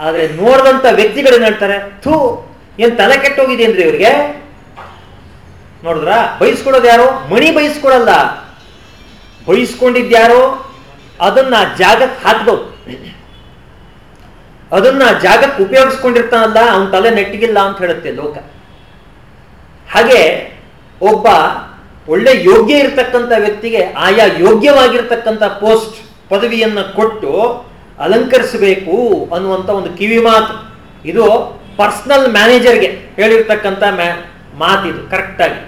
ಆದ್ರೆ ನೋಡಿದಂತ ವ್ಯಕ್ತಿಗಳು ಹೇಳ್ತಾರೆ? ಥೂ, ಏನ್ ತಲೆ ಕೆಟ್ಟೋಗಿದೇನ್ರಿ ಇವ್ರಿಗೆ? ನೋಡಿದ್ರ? ಬಯಸ್ಕೊಡೋದು ಯಾರು? ಮಣಿ ಬಯಸ್ಕೊಡಲ್ಲ. ಬಯಸ್ಕೊಂಡಿದ್ಯಾರೋ ಅದನ್ನ ಜಾಗಕ್ಕೆ ಹಾಕ್ಬೋದು ಅದನ್ನ ಜಾಗಕ್ಕೆ ಉಪಯೋಗಿಸ್ಕೊಂಡಿರ್ತಾನಲ್ಲ, ಅವನ ತಲೆ ನೆಟ್ಟಿಗಿಲ್ಲ ಅಂತ ಹೇಳುತ್ತೆ ಲೋಕ. ಹಾಗೆ ಒಬ್ಬ ಒಳ್ಳೆ ಯೋಗ್ಯ ಇರತಕ್ಕಂಥ ವ್ಯಕ್ತಿಗೆ ಆಯಾ ಯೋಗ್ಯವಾಗಿರ್ತಕ್ಕಂಥ ಪೋಸ್ಟ್ ಪದವಿಯನ್ನು ಕೊಟ್ಟು ಅಲಂಕರಿಸಬೇಕು ಅನ್ನುವಂಥ ಒಂದು ಕಿವಿ ಮಾತು. ಇದು ಪರ್ಸನಲ್ ಮ್ಯಾನೇಜರ್ಗೆ ಹೇಳಿರ್ತಕ್ಕಂಥ ಮ್ಯಾ, ಮಾತಿದು, ಕರೆಕ್ಟಾಗಿ.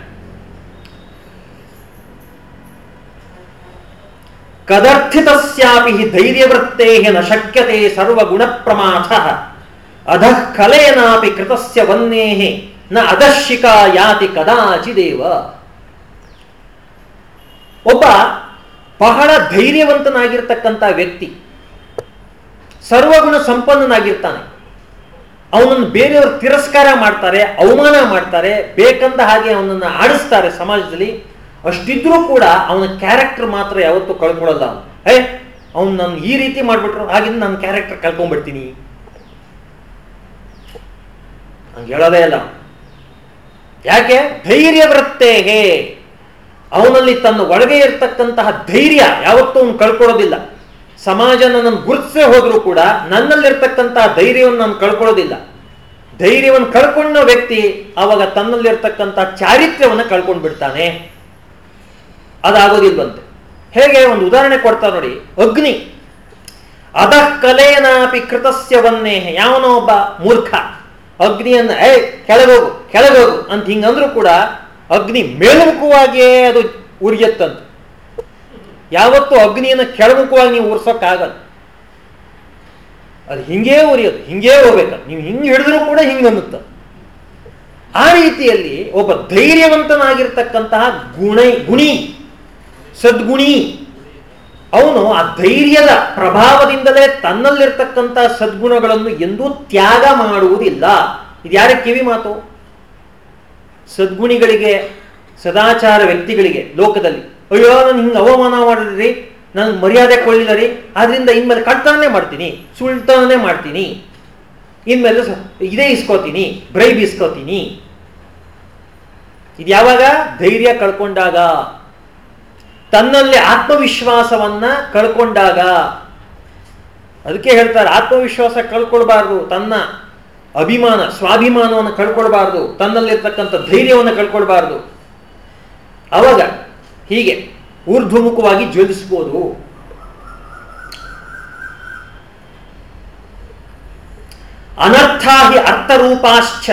ಕದರ್ಥಿತಸ್ಯಾಪಿ ಧೈರ್ಯವೃತ್ತೇ ನ ಶಕ್ಯತೆ ಸರ್ವಗುಣ ಪ್ರಮಾಥ ಅಧಃ ಕಲೆಯನಾಪಿ ಕೃತಸ್ಯ ವನ್ನೇಹೆ, ನ ಅಧಶಿಕಾ ಯಾತಿ ಕದಾಚಿದೇವ. ಒಬ್ಬ ಬಹಳ ಧೈರ್ಯವಂತನಾಗಿರ್ತಕ್ಕಂಥ ವ್ಯಕ್ತಿ ಸರ್ವಗುಣ ಸಂಪನ್ನನಾಗಿರ್ತಾನೆ. ಅವನನ್ನು ಬೇರೆಯವರು ತಿರಸ್ಕಾರ ಮಾಡ್ತಾರೆ, ಅವಮಾನ ಮಾಡ್ತಾರೆ, ಬೇಕಂದ ಹಾಗೆ ಅವನನ್ನು ಆಡಿಸ್ತಾರೆ ಸಮಾಜದಲ್ಲಿ. ಅಷ್ಟಿದ್ರೂ ಕೂಡ ಅವನ ಕ್ಯಾರೆಕ್ಟರ್ ಮಾತ್ರ ಯಾವತ್ತೂ ಕಳ್ಕೊಳ್ಳಲ್ಲ ಅವನು. ಏ, ಅವ್ನು ನನ್ನ ಈ ರೀತಿ ಮಾಡ್ಬಿಟ್ರು ಆಗಿಂದ ನನ್ನ ಕ್ಯಾರೆಕ್ಟರ್ ಕಳ್ಕೊಂಡ್ಬಿಡ್ತೀನಿ ಹಂಗೆ ಹೇಳೋದೇ ಇಲ್ಲ. ಯಾಕೆ? ಧೈರ್ಯ ವೃತ್ತೇಹೇ ಅವನಲ್ಲಿ ತನ್ನ ಒಳಗೆ ಇರ್ತಕ್ಕಂತಹ ಧೈರ್ಯ ಯಾವತ್ತೂ ಅವನು ಕಳ್ಕೊಳ್ಳೋದಿಲ್ಲ. ಸಮಾಜ ನನ್ನನ್ನು ಗುರುತಿಸೇ ಹೋದರೂ ಕೂಡ ನನ್ನಲ್ಲಿರ್ತಕ್ಕಂತಹ ಧೈರ್ಯವನ್ನು ನಾನು ಕಳ್ಕೊಳ್ಳೋದಿಲ್ಲ. ಧೈರ್ಯವನ್ನು ಕಳ್ಕೊಂಡ ವ್ಯಕ್ತಿ ಅವಾಗ ತನ್ನಲ್ಲಿರ್ತಕ್ಕಂತಹ ಚಾರಿತ್ರ್ಯವನ್ನು ಕಳ್ಕೊಂಡು ಬಿಡ್ತಾನೆ ಅದಾಗೋದಿಲ್ವಂತೆ. ಹೇಗೆ ಒಂದು ಉದಾಹರಣೆ ಕೊಡ್ತಾ ನೋಡಿ, ಅಗ್ನಿ. ಅಧಃ ಕಲೇನಾಪಿ ಕೃತಸ್ಯವನ್ನೇ ಯಾವನೋ ಒಬ್ಬ ಮೂರ್ಖ. ಅಗ್ನಿಯನ್ನ, ಏ, ಕೆಳಗೋಗು ಕೆಳಗೋಗು ಅಂತ ಹಿಂಗಂದ್ರೂ ಕೂಡ ಅಗ್ನಿ ಮೇಲ್ಮುಖವಾಗಿಯೇ ಅದು ಉರಿಯತ್ತಂತೆ. ಯಾವತ್ತೂ ಅಗ್ನಿಯನ್ನು ಕೆಳಮುಖವಾಗಿ ನೀವು ಉರ್ಸೋಕ್ಕಾಗಲ್ಲ. ಅದು ಹಿಂಗೇ ಉರಿಯೋದು, ಹಿಂಗೇ ಹೋಗ್ಬೇಕು. ನೀವು ಹಿಂಗೆ ಹಿಡಿದ್ರೂ ಕೂಡ ಹಿಂಗನ್ನುತ್ತ. ಆ ರೀತಿಯಲ್ಲಿ ಒಬ್ಬ ಧೈರ್ಯವಂತನಾಗಿರ್ತಕ್ಕಂತಹ ಗುಣ, ಗುಣಿ. ಸದ್ಗುಣಿ. ಅವನು ಆ ಧೈರ್ಯದ ಪ್ರಭಾವದಿಂದಲೇ ತನ್ನಲ್ಲಿರ್ತಕ್ಕಂಥ ಸದ್ಗುಣಗಳನ್ನು ಎಂದೂ ತ್ಯಾಗ ಮಾಡುವುದಿಲ್ಲ. ಇದು ಯಾರ ಕಿವಿ ಮಾತು? ಸದ್ಗುಣಿಗಳಿಗೆ, ಸದಾಚಾರ ವ್ಯಕ್ತಿಗಳಿಗೆ ಲೋಕದಲ್ಲಿ. ಅಯ್ಯೋ, ನಾನು ಹಿಂಗೆ ಅವಮಾನ ಮಾಡಿದ್ರಿ. ನನಗೆ ಮರ್ಯಾದೆ ಕೊಳ್ಳಿಲ್ಲ ರೀ. ಆದ್ರಿಂದ ಇನ್ಮೇಲೆ ಕಳ್ತನೇ ಮಾಡ್ತೀನಿ. ಸುಳ್ತನೇ ಮಾಡ್ತೀನಿ. ಇನ್ಮೇಲೆ ಇದೇ ಇಸ್ಕೋತೀನಿ. ಬ್ರೈಬ್ ಇಸ್ಕೋತೀನಿ. ಇದು ಯಾವಾಗ ಧೈರ್ಯ ಕಳ್ಕೊಂಡಾಗ. ತನ್ನಲ್ಲಿ ಆತ್ಮವಿಶ್ವಾಸವನ್ನ ಕಳ್ಕೊಂಡಾಗ, ಅದಕ್ಕೆ ಹೇಳ್ತಾರೆ, ಆತ್ಮವಿಶ್ವಾಸ ಕಳ್ಕೊಳ್ಬಾರ್ದು, ತನ್ನ ಅಭಿಮಾನ, ಸ್ವಾಭಿಮಾನವನ್ನು ಕಳ್ಕೊಳ್ಬಾರ್ದು, ತನ್ನಲ್ಲಿರ್ತಕ್ಕಂಥ ಧೈರ್ಯವನ್ನು ಕಳ್ಕೊಳ್ಬಾರ್ದು. ಅವಾಗ ಹೀಗೆ ಊರ್ಧ್ವಮುಖವಾಗಿ ಜ್ವಲಿಸ್ಬೋದು ಅನರ್ಥಾ ಹಿ ಅರ್ಥರೂಪಾಶ್ಚ,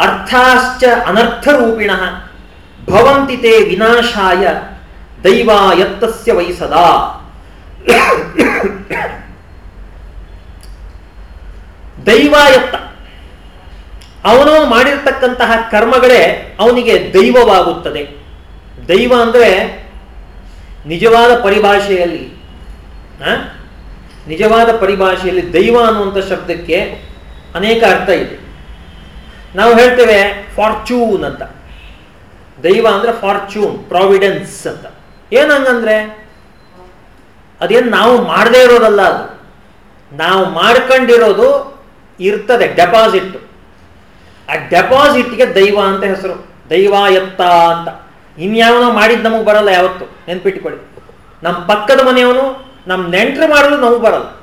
ಅರ್ಥಾಶ್ಚ ಅನರ್ಥರೂಪಿಣ ಭವಂತಿ ತೇ ವಿನಾಶಾಯ ದೈವಾಯತ್ತಸ್ಯ ದೈವ ಎತ್ತ ಅವನು ಮಾಡಿರ್ತಕ್ಕಂತಹ ಕರ್ಮಗಳೇ ಅವನಿಗೆ ದೈವವಾಗುತ್ತದೆ. ದೈವ ಅಂದರೆ ನಿಜವಾದ ಪರಿಭಾಷೆಯಲ್ಲಿ? ನಿಜವಾದ ಪರಿಭಾಷೆಯಲ್ಲಿ ದೈವ ಅನ್ನುವಂಥ ಶಬ್ದಕ್ಕೆ ಅನೇಕ ಅರ್ಥ ಇದೆ. ನಾವು ಹೇಳ್ತೇವೆ ಫಾರ್ಚೂನ್ ಅಂತ. ದೈವ ಅಂದರೆ ಫಾರ್ಚೂನ್, ಪ್ರಾವಿಡೆನ್ಸ್ ಅಂತ. ಏನಂಗಂದ್ರೆ ಅದೇನು ನಾವು ಮಾಡದೇ ಇರೋದಲ್ಲ ಅದು. ನಾವು ಮಾಡ್ಕೊಂಡಿರೋದು ಇರ್ತದೆ ಡೆಪಾಸಿಟ್ ಆ ಡೆಪಾಸಿಟ್ಗೆ ದೈವ ಅಂತ ಹೆಸರು. ದೈವ ಎತ್ತ ಅಂತ. ಇನ್ಯಾವನೋ ಮಾಡಿದ್ ನಮಗೆ ಬರಲ್ಲ ಯಾವತ್ತು. ನೆನ್ಪಿಟ್ಕೊಳ್ಳಿ. ನಮ್ಮ ಪಕ್ಕದ ಮನೆಯವನು ನಮ್ಮ ನೆಂಟರು ಮಾಡಲು ನಮಗೆ ಬರಲ್ಲ.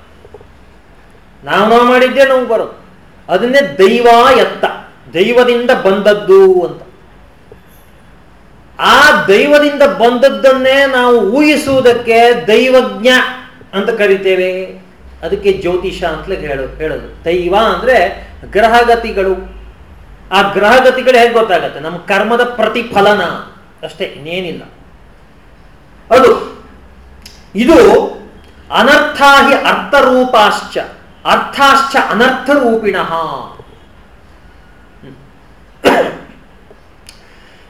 ನಾವು ನಾವು ಮಾಡಿದ್ದೇ ನಮಗೆ ಬರೋದು. ಅದನ್ನೇ ದೈವ ಎತ್ತ ದೈವದಿಂದ ಬಂದದ್ದು ಅಂತ. ಆ ದೈವದಿಂದ ಬಂದದ್ದನ್ನೇ ನಾವು ಊಹಿಸುವುದಕ್ಕೆ ದೈವಜ್ಞ ಅಂತ ಕರಿತೇವೆ. ಅದಕ್ಕೆ ಜ್ಯೋತಿಷ ಅಂತಲೇ ಹೇಳು, ಹೇಳೋದು. ದೈವ ಅಂದ್ರೆ ಗ್ರಹಗತಿಗಳು. ಆ ಗ್ರಹಗತಿಗಳು ಹೇಗೆ ಗೊತ್ತಾಗತ್ತೆ? ನಮ್ಮ ಕರ್ಮದ ಪ್ರತಿಫಲನ. ಅಷ್ಟೇ, ಇನ್ನೇನಿಲ್ಲ. ಅದು, ಇದು ಅನರ್ಥಾಹಿ ಅರ್ಥರೂಪಾಶ್ಚ. ಅರ್ಥಾಶ್ಚ ಅನರ್ಥರೂಪಿಣ.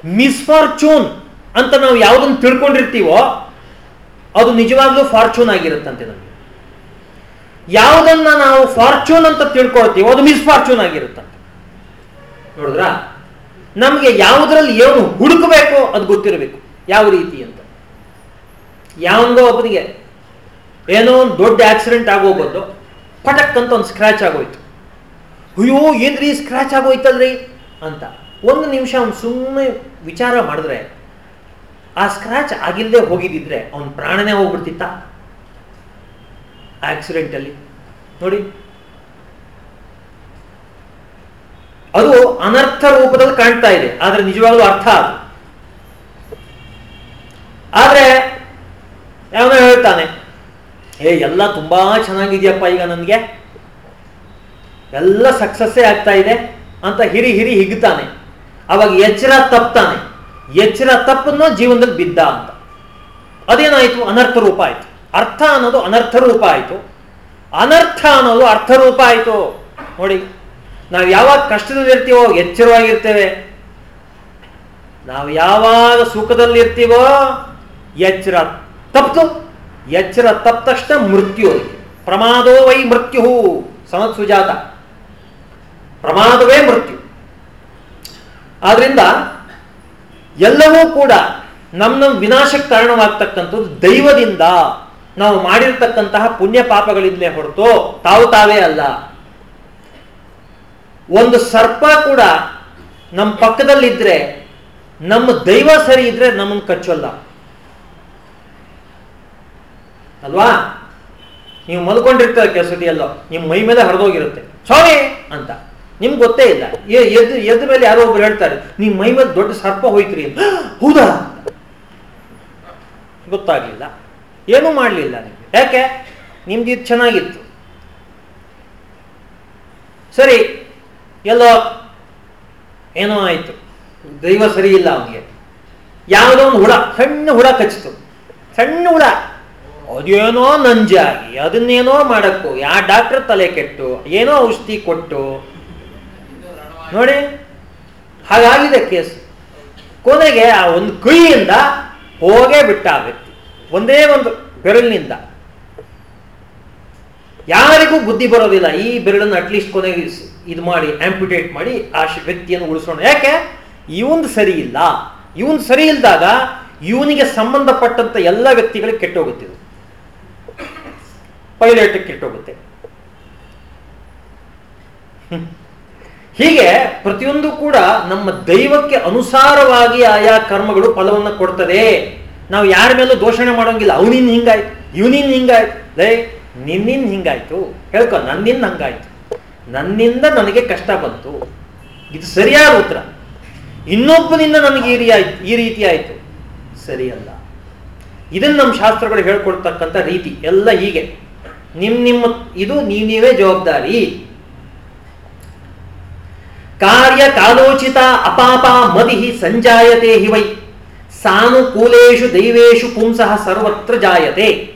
ಮಿಸ್ಫಾರ್ಚೂನ್ ಅಂತ ನಾವು ಯಾವುದನ್ನು ತಿಳ್ಕೊಂಡಿರ್ತೀವೋ, ಅದು ನಿಜವಾಗ್ಲೂ ಫಾರ್ಚೂನ್ ಆಗಿರುತ್ತಂತೆ ನಮಗೆ. ಯಾವುದನ್ನ ನಾವು ಫಾರ್ಚೂನ್ ಅಂತ ತಿಳ್ಕೊಳ್ತೀವೋ, ಅದು ಮಿಸ್ಫಾರ್ಚೂನ್ ಆಗಿರುತ್ತಂತೆ. ನೋಡಿದ್ರಾ? ನಮಗೆ ಯಾವುದರಲ್ಲಿ ಏನು ಹುಡುಕಬೇಕು ಅದು ಗೊತ್ತಿರಬೇಕು, ಯಾವ ರೀತಿ ಅಂತ. ಯಾವಂದೋ ಒಬ್ಬನಿಗೆ ಏನೋ ಒಂದು ದೊಡ್ಡ ಆಕ್ಸಿಡೆಂಟ್ ಆಗೋಗೋದು ಪಟಕ್ ಅಂತ ಒಂದು ಸ್ಕ್ರಾಚ್ ಆಗೋಯ್ತು. ಅಯ್ಯೋ, ಏನ್ರಿ ಸ್ಕ್ರಾಚ್ ಆಗೋಯ್ತಲ್ರಿ ಅಂತ. ಒಂದು ನಿಮಿಷ ಅವ್ನು ಸುಮ್ಮನೆ ವಿಚಾರ ಮಾಡಿದ್ರೆ, ಆ ಸ್ಕ್ರಾಚ್ ಆಗಿಲ್ಲದೆ ಹೋಗಿದ್ದಿದ್ರೆ ಅವನ ಪ್ರಾಣನೇ ಹೋಗ್ಬಿಡ್ತಿತ್ತ? ಆಕ್ಸಿಡೆಂಟಲ್ಲಿ ನೋಡಿ. ಅದು ಅನರ್ಥ ರೂಪದಲ್ಲಿ ಕಾಣ್ತಾ ಇದೆ. ಆದ್ರೆ ನಿಜವಾಗ್ಲೂ ಅರ್ಥ ಅದು. ಆದ್ರೆ, ಯಾವನೋ ಹೇಳ್ತಾನೆ, ಏ, ಎಲ್ಲ ತುಂಬಾ ಚೆನ್ನಾಗಿದೆಯಪ್ಪ ಈಗ ನನಗೆ. ಎಲ್ಲ ಸಕ್ಸಸ್ಸೇ ಆಗ್ತಾ ಇದೆ ಅಂತ ಹಿರಿ ಹಿರಿ ಹಿಗ್ತಾನೆ. ಅವಾಗ ಎಚ್ಚರ ತಪ್ತಾನೆ. ಎಚ್ಚರ ತಪ್ಪನ್ನು ಜೀವನದಲ್ಲಿ ಬಿದ್ದ ಅಂತ. ಅದೇನಾಯ್ತು? ಅನರ್ಥ ರೂಪ ಆಯ್ತು. ಅರ್ಥ ಅನ್ನೋದು ಅನರ್ಥ ರೂಪ ಆಯ್ತು. ಅನರ್ಥ ಅನ್ನೋದು ಅರ್ಥ ರೂಪ ಆಯಿತು. ನೋಡಿ, ನಾವು ಯಾವಾಗ ಕಷ್ಟದಲ್ಲಿ ಇರ್ತೀವೋ, ಎಚ್ಚರವಾಗಿರ್ತೇವೆ. ನಾವು ಯಾವಾಗ ಸುಖದಲ್ಲಿ ಇರ್ತೀವೋ, ಎಚ್ಚರ ತಪ್ತು. ಎಚ್ಚರ ತಪ್ಪ ಮೃತ್ಯು. ಪ್ರಮಾದೋ ವೈ ಮೃತ್ಯು ಸಮತ್ ಸುಜಾತ. ಪ್ರಮಾದವೇ ಮೃತ್ಯು. ಆದ್ರಿಂದ ಎಲ್ಲವೂ ಕೂಡ ನಮ್ಮ ನಮ್ಮ ವಿನಾಶಕ್ಕೆ ಕಾರಣವಾಗ್ತಕ್ಕಂಥದ್ದು ದೈವದಿಂದ ನಾವು ಮಾಡಿರ್ತಕ್ಕಂತಹ ಪುಣ್ಯ ಪಾಪಗಳಿಂದಲೇ ಹೊರತು ತಾವು ತಾವೇ ಅಲ್ಲ. ಒಂದು ಸರ್ಪ ಕೂಡ ನಮ್ಮ ಪಕ್ಕದಲ್ಲಿದ್ರೆ, ನಮ್ಮ ದೈವ ಸರಿ ಇದ್ರೆ ನಮ್ಮನ್ನು ಕಚ್ಚಲ್ಲ. ಅಲ್ವಾ? ನೀವು ಮಲ್ಕೊಂಡಿರ್ತಾರೆ ಕೆಲಸದಿಯಲ್ಲೋ ನಿಮ್ಮ ಮೈ ಮೇಲೆ ಹರಿದೋಗಿರುತ್ತೆ. ಸ್ವಾಮಿ ಅಂತ. ನಿಮ್ಗೆ ಗೊತ್ತೇ ಇಲ್ಲ. ಎದ್ದು ಎದ್ದ ಮೇಲೆ ಯಾರೋ ಒಬ್ರು ಹೇಳ್ತಾರೆ ನಿಮ್ಮ ಮೈ ಮೇಲೆ ದೊಡ್ಡ ಸರ್ಪ ಹೋಯ್ತ್ರಿ ಅಂತ. ಹೌದಾ? ಗೊತ್ತಾಗ್ಲಿಲ್ಲ. ಏನೂ ಮಾಡಲಿಲ್ಲ ನಿಮಗೆ. ಯಾಕೆ? ನಿಮ್ದು ಇದು ಚೆನ್ನಾಗಿತ್ತು. ಸರಿ, ಎಲ್ಲೋ ಏನೋ ಆಯಿತು. ದೈವ ಸರಿ ಇಲ್ಲ ಅವನಿಗೆ. ಯಾವುದೋ ಒಂದು ಹುಳ, ಸಣ್ಣ ಹುಳ ಕಚ್ಚಿತು. ಸಣ್ಣ ಹುಳ. ಅದೇನೋ ನಂಜಾಗಿ, ಅದನ್ನೇನೋ ಮಾಡಕ್ಕೋ, ಯಾ ಡಾಕ್ಟರ್ ತಲೆ ಕೆಟ್ಟು, ಏನೋ ಔಷಧಿ ಕೊಟ್ಟು ನೋಡಿ, ಹಾಗಾಗಿದೆ ಕೇಸ್. ಕೊನೆಗೆ ಆ ಒಂದು ಕೈಯಿಂದ ಹೋಗೇ ಬಿಟ್ಟ ಆ ವ್ಯಕ್ತಿ. ಒಂದೇ ಒಂದು ಬೆರಳಿನಿಂದ. ಯಾರಿಗೂ ಬುದ್ಧಿ ಬರೋದಿಲ್ಲ, ಈ ಬೆರಳನ್ನು ಅಟ್ಲೀಸ್ಟ್ ಕೊನೆಗೆ ಇದು ಮಾಡಿ ಆಂಪ್ಯುಟೇಟ್ ಮಾಡಿ, ಆ ವ್ಯಕ್ತಿಯನ್ನು ಉಳಿಸೋಣ. ಯಾಕೆ? ಇವನ್ ಸರಿ ಇಲ್ಲ. ಇವನ್ ಸರಿ ಇಲ್ದಾಗ ಇವನಿಗೆ ಸಂಬಂಧಪಟ್ಟಂತ ಎಲ್ಲ ವ್ಯಕ್ತಿಗಳಿಗೆ ಕೆಟ್ಟೋಗುತ್ತೆ ಇದು. ಪೈಲಟ್ ಕೆಟ್ಟೋಗುತ್ತೆ. ಹೀಗೆ ಪ್ರತಿಯೊಂದು ಕೂಡ ನಮ್ಮ ದೈವಕ್ಕೆ ಅನುಸಾರವಾಗಿ ಆಯಾ ಕರ್ಮಗಳು ಫಲವನ್ನು ಕೊಡ್ತದೆ. ನಾವು ಯಾರ ಮೇಲೂ ದೋಷಣೆ ಮಾಡೋಂಗಿಲ್ಲ. ಅವನಿನ್ ಹಿಂಗಾಯ್ತು, ಇವನಿನ್ ಹಿಂಗಾಯ್ತು. ಲೇ ನಿನ್ನಿಂದ ಹಿಂಗಾಯ್ತು. ಹೇಳ್ಕೊ, ನನ್ನಿಂದ ಹಂಗಾಯ್ತು. ನನ್ನಿಂದ ನನಗೆ ಕಷ್ಟ ಬಂತು. ಇದು ಸರಿಯಾದ ಉತ್ತರ. ಇನ್ನೊಬ್ಬನಿಂದ ನನಗೆ ಈ ರೀತಿ ಆಯ್ತು ಈ ರೀತಿ ಆಯಿತು. ಸರಿಯಲ್ಲ. ಇದನ್ನು ನಮ್ಮ ಶಾಸ್ತ್ರಗಳು ಹೇಳ್ಕೊಡ್ತಕ್ಕಂಥ ರೀತಿ ಎಲ್ಲ ಹೀಗೆ. ನಿಮ್ಮ ನಿಮ್ಮ ಇದು ನೀವು ನೀವೇ ಜವಾಬ್ದಾರಿ. ಕಾರ್ಯ ಕಾಲೋಚಿತ ಅಪಾಪ ಮದಿ ಸಂಜಾಯತೆ ಹಿ ವೈ. ಸಾನುಕೂಲೇಶು ದೈವೇಶು ಪುಂಸಃ ಸರ್ವತ್ರ ಜಾಯತೆ.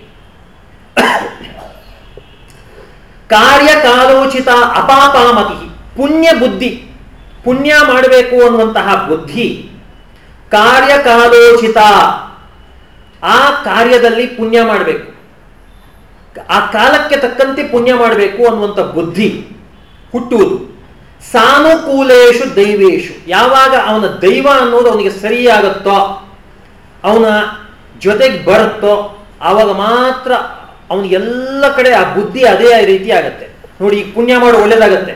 ಕಾರ್ಯ ಕಾಲೋಚಿತ ಅಪಾಪ ಮತಿ ಪುಣ್ಯ ಬುದ್ಧಿ. ಪುಣ್ಯ ಮಾಡಬೇಕು ಅನ್ನುವಂತಹ ಬುದ್ಧಿ. ಕಾರ್ಯಕಾಲೋಚಿತ ಆ ಕಾರ್ಯದಲ್ಲಿ ಪುಣ್ಯ ಮಾಡಬೇಕು. ಆ ಕಾಲಕ್ಕೆ ತಕ್ಕಂತೆ ಪುಣ್ಯ ಮಾಡಬೇಕು ಅನ್ನುವಂಥ ಬುದ್ಧಿ ಹುಟ್ಟುವುದು. ಸಾನುಕೂಲೇಶು ದೈವೇಶು. ಯಾವಾಗ ಅವನ ದೈವ ಅನ್ನೋದು ಅವನಿಗೆ ಸರಿಯಾಗುತ್ತೋ, ಅವನ ಜೊತೆಗೆ ಬರುತ್ತೋ, ಆವಾಗ ಮಾತ್ರ ಅವನಿಗೆಲ್ಲ ಕಡೆ ಆ ಬುದ್ಧಿ ಅದೇ ರೀತಿ ಆಗುತ್ತೆ. ನೋಡಿ ಈಗ ಪುಣ್ಯ ಮಾಡು, ಒಳ್ಳೇದಾಗತ್ತೆ.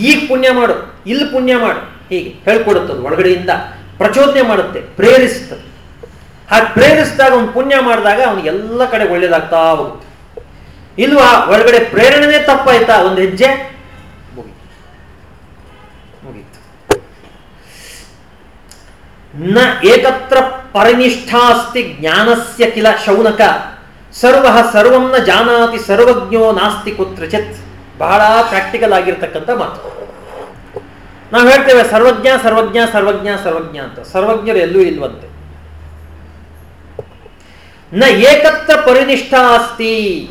ಈಗ ಪುಣ್ಯ ಮಾಡು, ಇಲ್ಲಿ ಪುಣ್ಯ ಮಾಡು. ಹೀಗೆ ಹೇಳ್ಕೊಡುತ್ತದು ಒಳಗಡೆಯಿಂದ. ಪ್ರಚೋದನೆ ಮಾಡುತ್ತೆ ಪ್ರೇರಿಸ್ತದೆ ಹಾಗೆ ಪ್ರೇರಿಸಿದಾಗ ಅವನು ಪುಣ್ಯ ಮಾಡಿದಾಗ ಅವನಿಗೆಲ್ಲ ಕಡೆ ಒಳ್ಳೇದಾಗ್ತಾ ಹೋಗುತ್ತೆ. ಇಲ್ವಾ, ಒಳಗಡೆ ಪ್ರೇರಣೆನೇ ತಪ್ಪಾಯ್ತಾ? ಒಂದು ಹೆಜ್ಜೆ? ನ ಏಕತ್ರ ಪರಿನಿಷ್ಠಾಸ್ತಿ ಜ್ಞಾನಸ್ಯ ಕಿಲ ಶೌನಕ. ಸರ್ವ ಸರ್ವಂನ ಜಾನಾತಿ ಸರ್ವಜ್ಞೋ ನಾಸ್ತಿ ಕುತ್ರಚಿತ್. ಬಹಳ ಪ್ರಾಕ್ಟಿಕಲ್ ಆಗಿರ್ತಕ್ಕಂಥ ಮಾತು. ನಾವು ಹೇಳ್ತೇವೆ ಸರ್ವಜ್ಞ ಸರ್ವಜ್ಞ ಸರ್ವಜ್ಞ ಸರ್ವಜ್ಞ ಅಂತ. ಸರ್ವಜ್ಞರು ಎಲ್ಲೂ ಇಲ್ವಂತೆ. ನ ಏಕತ್ರ ಪರಿನಿಷ್ಠ ಆಸ್ತಿ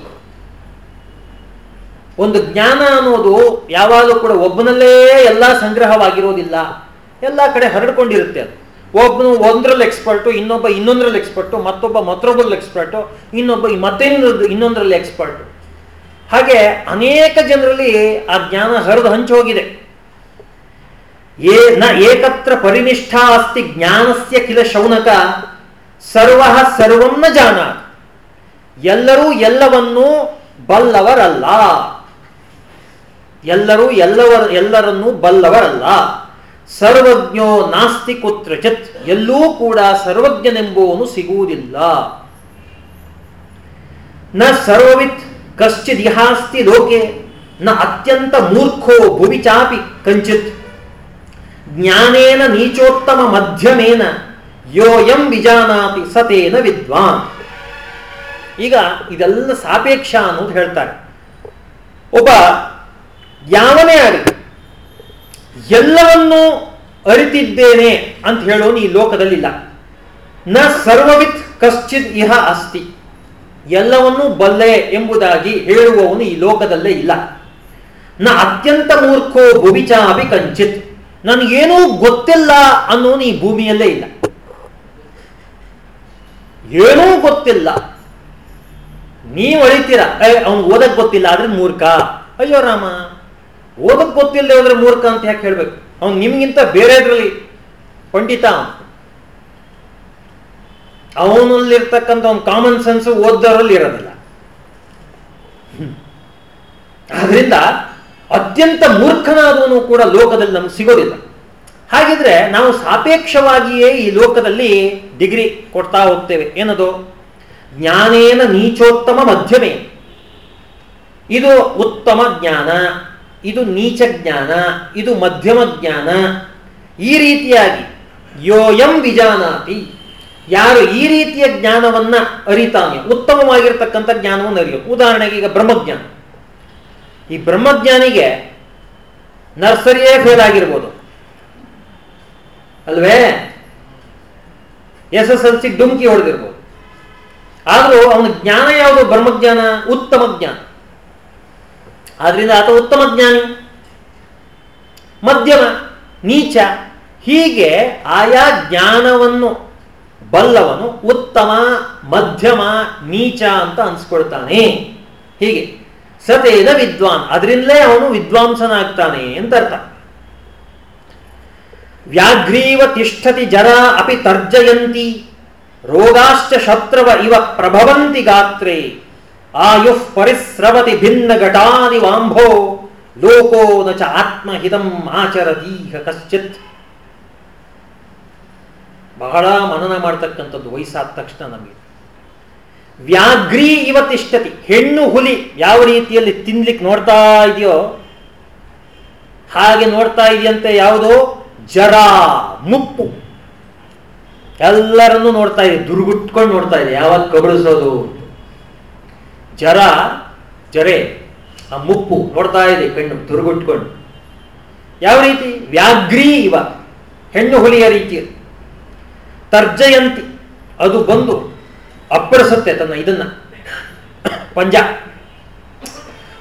ಒಂದು ಜ್ಞಾನ ಅನ್ನೋದು ಯಾವಾಗಲೂ ಕೂಡ ಒಬ್ಬನಲ್ಲೇ ಎಲ್ಲ ಸಂಗ್ರಹವಾಗಿರೋದಿಲ್ಲ. ಎಲ್ಲ ಕಡೆ ಹರಡ್ಕೊಂಡಿರುತ್ತೆ ಅದು. ಒಬ್ಬನು ಒಂದರಲ್ಲಿ ಎಕ್ಸ್ಪರ್ಟು ಇನ್ನೊಬ್ಬ ಇನ್ನೊಂದರಲ್ಲಿ ಎಕ್ಸ್ಪರ್ಟು ಮತ್ತೊಬ್ಬ ಮತ್ತೊಬ್ಬರಲ್ಲಿ ಎಕ್ಸ್ಪರ್ಟು ಇನ್ನೊಬ್ಬ ಮತ್ತೊಂದು ಇನ್ನೊಂದರಲ್ಲಿ ಎಕ್ಸ್ಪರ್ಟು ಹಾಗೆ ಅನೇಕ ಜನರಲ್ಲಿ ಆ ಜ್ಞಾನ ಹರಿದು ಹಂಚೋಗಿದೆ ಏ, ನ ಏಕತ್ರ ಪರಿನಿಷ್ಠಾ ಅಸ್ತಿ ಜ್ಞಾನಸ್ಯ ಕಿಲ ಶೌನಕ ಸರ್ವ ಸರ್ವನ್ನ ಜಾನ. ಎಲ್ಲರೂ ಎಲ್ಲವನ್ನೂ ಬಲ್ಲವರಲ್ಲ. ಎಲ್ಲರೂ ಎಲ್ಲವರ, ಎಲ್ಲರನ್ನೂ ಬಲ್ಲವರಲ್ಲ. ಸರ್ವಜ್ಞೋ ನಾಸ್ತಿ ಕುತ್ರಚಿತ್. ಎಲ್ಲೂ ಕೂಡ ಸರ್ವಜ್ಞನೆಂಬುವನು ಸಿಗುವುದಿಲ್ಲ. ನ ಸರ್ವವಿತ್ ಕಶ್ಚಿದಿಹಾಸ್ತಿ ಲೋಕೆ, ನ ಅತ್ಯಂತ ಮೂರ್ಖೋ ಭುವಿ ಚಾಪಿ ಕಂಚಿತ್. ಜ್ಞಾನೇನ ನೀಚೋತ್ತಮ ಮಧ್ಯಮೇನ, ಯೋಯಂ ವಿಜಾನಾತಿ ಸತೇನ ವಿದ್ವಾನ್. ಈಗ ಇದೆಲ್ಲ ಸಾಪೇಕ್ಷ ಅನ್ನೋದು ಹೇಳ್ತಾರೆ. ಒಬ್ಬ ಯಾವನೇ ಆಗಲಿ ಎಲ್ಲವನ್ನೂ ಅರಿತಿದ್ದೇನೆ ಅಂತ ಹೇಳೋನು ಈ ಲೋಕದಲ್ಲಿಲ್ಲ. ನ ಸರ್ವವಿತ್ ಕಶ್ಚಿತ್ ಇಹ ಅಸ್ತಿ. ಎಲ್ಲವನ್ನೂ ಬಲ್ಲೆ ಎಂಬುದಾಗಿ ಹೇಳುವವನು ಈ ಲೋಕದಲ್ಲೇ ಇಲ್ಲ. ನ ಅತ್ಯಂತ ಮೂರ್ಖೋ ಭುವಿಚಾಪಿ ಕಂಚಿತ್. ನನಗೇನೂ ಗೊತ್ತಿಲ್ಲ ಅನ್ನೋನು ಈ ಭೂಮಿಯಲ್ಲೇ ಇಲ್ಲ. ಏನೂ ಗೊತ್ತಿಲ್ಲ. ನೀವು ಅಳಿತೀರ ಅವನು ಓದಕ್ ಗೊತ್ತಿಲ್ಲ ಆದ್ರೆ ಮೂರ್ಖ. ಅಯ್ಯೋ ರಾಮ. ಓದಕ್ ಗೊತ್ತಿಲ್ಲದೆ ಹೋದ್ರೆ ಮೂರ್ಖ ಅಂತ ಯಾಕೆ ಹೇಳ್ಬೇಕು? ಅವ್ನು ನಿಮ್ಗಿಂತ ಬೇರೆದ್ರಲ್ಲಿ ಪಂಡಿತ. ಅವನಲ್ಲಿರ್ತಕ್ಕಂಥ ಒಂದು ಕಾಮನ್ ಸೆನ್ಸ್ ಓದ್ದವರಲ್ಲಿ ಇರೋದಿಲ್ಲ. ಆದ್ರಿಂದ ಅತ್ಯಂತ ಮೂರ್ಖನಾದವನು ಕೂಡ ಲೋಕದಲ್ಲಿ ನಮ್ಗೆ ಸಿಗೋದಿಲ್ಲ. ಹಾಗಿದ್ರೆ ನಾವು ಸಾಪೇಕ್ಷವಾಗಿಯೇ ಈ ಲೋಕದಲ್ಲಿ ಡಿಗ್ರಿ ಕೊಡ್ತಾ ಹೋಗ್ತೇವೆ. ಏನದು? ಜ್ಞಾನೇನ ನೀಚೋತ್ತಮ ಮಧ್ಯಮೇ. ಇದು ಉತ್ತಮ ಜ್ಞಾನ. ಇದು ನೀಚ ಜ್ಞಾನ, ಇದು ಮಧ್ಯಮ ಜ್ಞಾನ. ಈ ರೀತಿಯಾಗಿ ಯೋಯಂ ವಿಜಾನಾತಿ. ಯಾರು ಈ ರೀತಿಯ ಜ್ಞಾನವನ್ನ ಅರಿತಾನೆ, ಉತ್ತಮವಾಗಿರ್ತಕ್ಕಂಥ ಜ್ಞಾನವನ್ನು ಅರಿಯೋ ಉದಾಹರಣೆಗೆ ಈಗ ಬ್ರಹ್ಮಜ್ಞಾನ. ಈ ಬ್ರಹ್ಮಜ್ಞಾನಿಗೆ ನರ್ಸರಿಯೇ ಫೇಲ್ ಆಗಿರ್ಬೋದು. ಅಲ್ವೇ? ಎಸ್ ಎಸ್ ಎಲ್ ಸಿ ಡುಮ್ಕಿ ಹೊಡೆದಿರ್ಬೋದು. ಆದರೂ ಅವನ ಜ್ಞಾನ ಯಾವುದು? ಬ್ರಹ್ಮಜ್ಞಾನ, ಉತ್ತಮ ಜ್ಞಾನ. ಆದ್ರಿಂದ ಆತ ಉತ್ತಮ ಜ್ಞಾನಿ. ಮಧ್ಯಮ, ನೀಚ, ಹೀಗೆ ಆಯಾ ಜ್ಞಾನವನ್ನು ಬಲ್ಲವನು ಉತ್ತಮ, ಮಧ್ಯಮ, ನೀಚ ಅಂತ ಅನ್ಸ್ಕೊಳ್ತಾನೆ. ಹೀಗೆ, ಸತೇನ ವಿದ್ವಾನ್. ಅದರಿಂದಲೇ ಅವನು ವಿದ್ವಾಂಸನಾಗ್ತಾನೆ ಅಂತ ಅರ್ಥ. ವ್ಯಾಘ್ರೀವ ತಿಷ್ಠತಿ ಜರ ಅಪಿ ತರ್ಜಯಂತಿ, ರೋಗಾಶ್ಚ ಶತ್ರವ ಇವ ಪ್ರಭವಂತಿ ಗಾತ್ರೇ. ಆಯುಃ ಪರಿಸ್ರವತಿ ಭಿನ್ನ ಘಟಾನಿ ವಾಂಭೋ, ಲೋಕೋ ನ ಚ ಆತ್ಮಹಿತಂ ಆಚರದೀಹ ಕಶ್ಚಿತ್. ಬಹಳ ಮನನ ಮಾಡ್ತಕ್ಕಂಥದ್ದು ವಯಸ್ಸಾದ ತಕ್ಷಣ ನಮಗೆ. ವ್ಯಾಘ್ರೀ ಇವತ್ತಿಷ್ಟತಿ ಹೆಣ್ಣು ಹುಲಿ ಯಾವ ರೀತಿಯಲ್ಲಿ ತಿನ್ಲಿಕ್ಕೆ ನೋಡ್ತಾ ಇದೆಯೋ, ಹಾಗೆ ನೋಡ್ತಾ ಇದೆಯಂತೆ ಯಾವುದು ಜರ, ಮುಪ್ಪು. ಎಲ್ಲರನ್ನೂ ನೋಡ್ತಾ ಇದೆ ದುರ್ಗುಟ್ಕೊಂಡು ನೋಡ್ತಾ ಇದೆ ಯಾವಾಗ ಕಬಳಿಸೋದು ಜರ, ಜರೆ, ಆ ಮುಪ್ಪು ನೋಡ್ತಾ ಇದೆ ಕಣ್ಣು ದುರ್ಗುಟ್ಕೊಂಡು ಯಾವ ರೀತಿ? ವ್ಯಾಘ್ರೀ ಇವ, ಹೆಣ್ಣು ಹುಲಿಯ ರೀತಿ. ತರ್ಜಯಂತಿ, ಅದು ಬಂದು ಅಪ್ಪಳಿಸುತ್ತೆ ತನ್ನ ಇದನ್ನ. ಪಂಜ,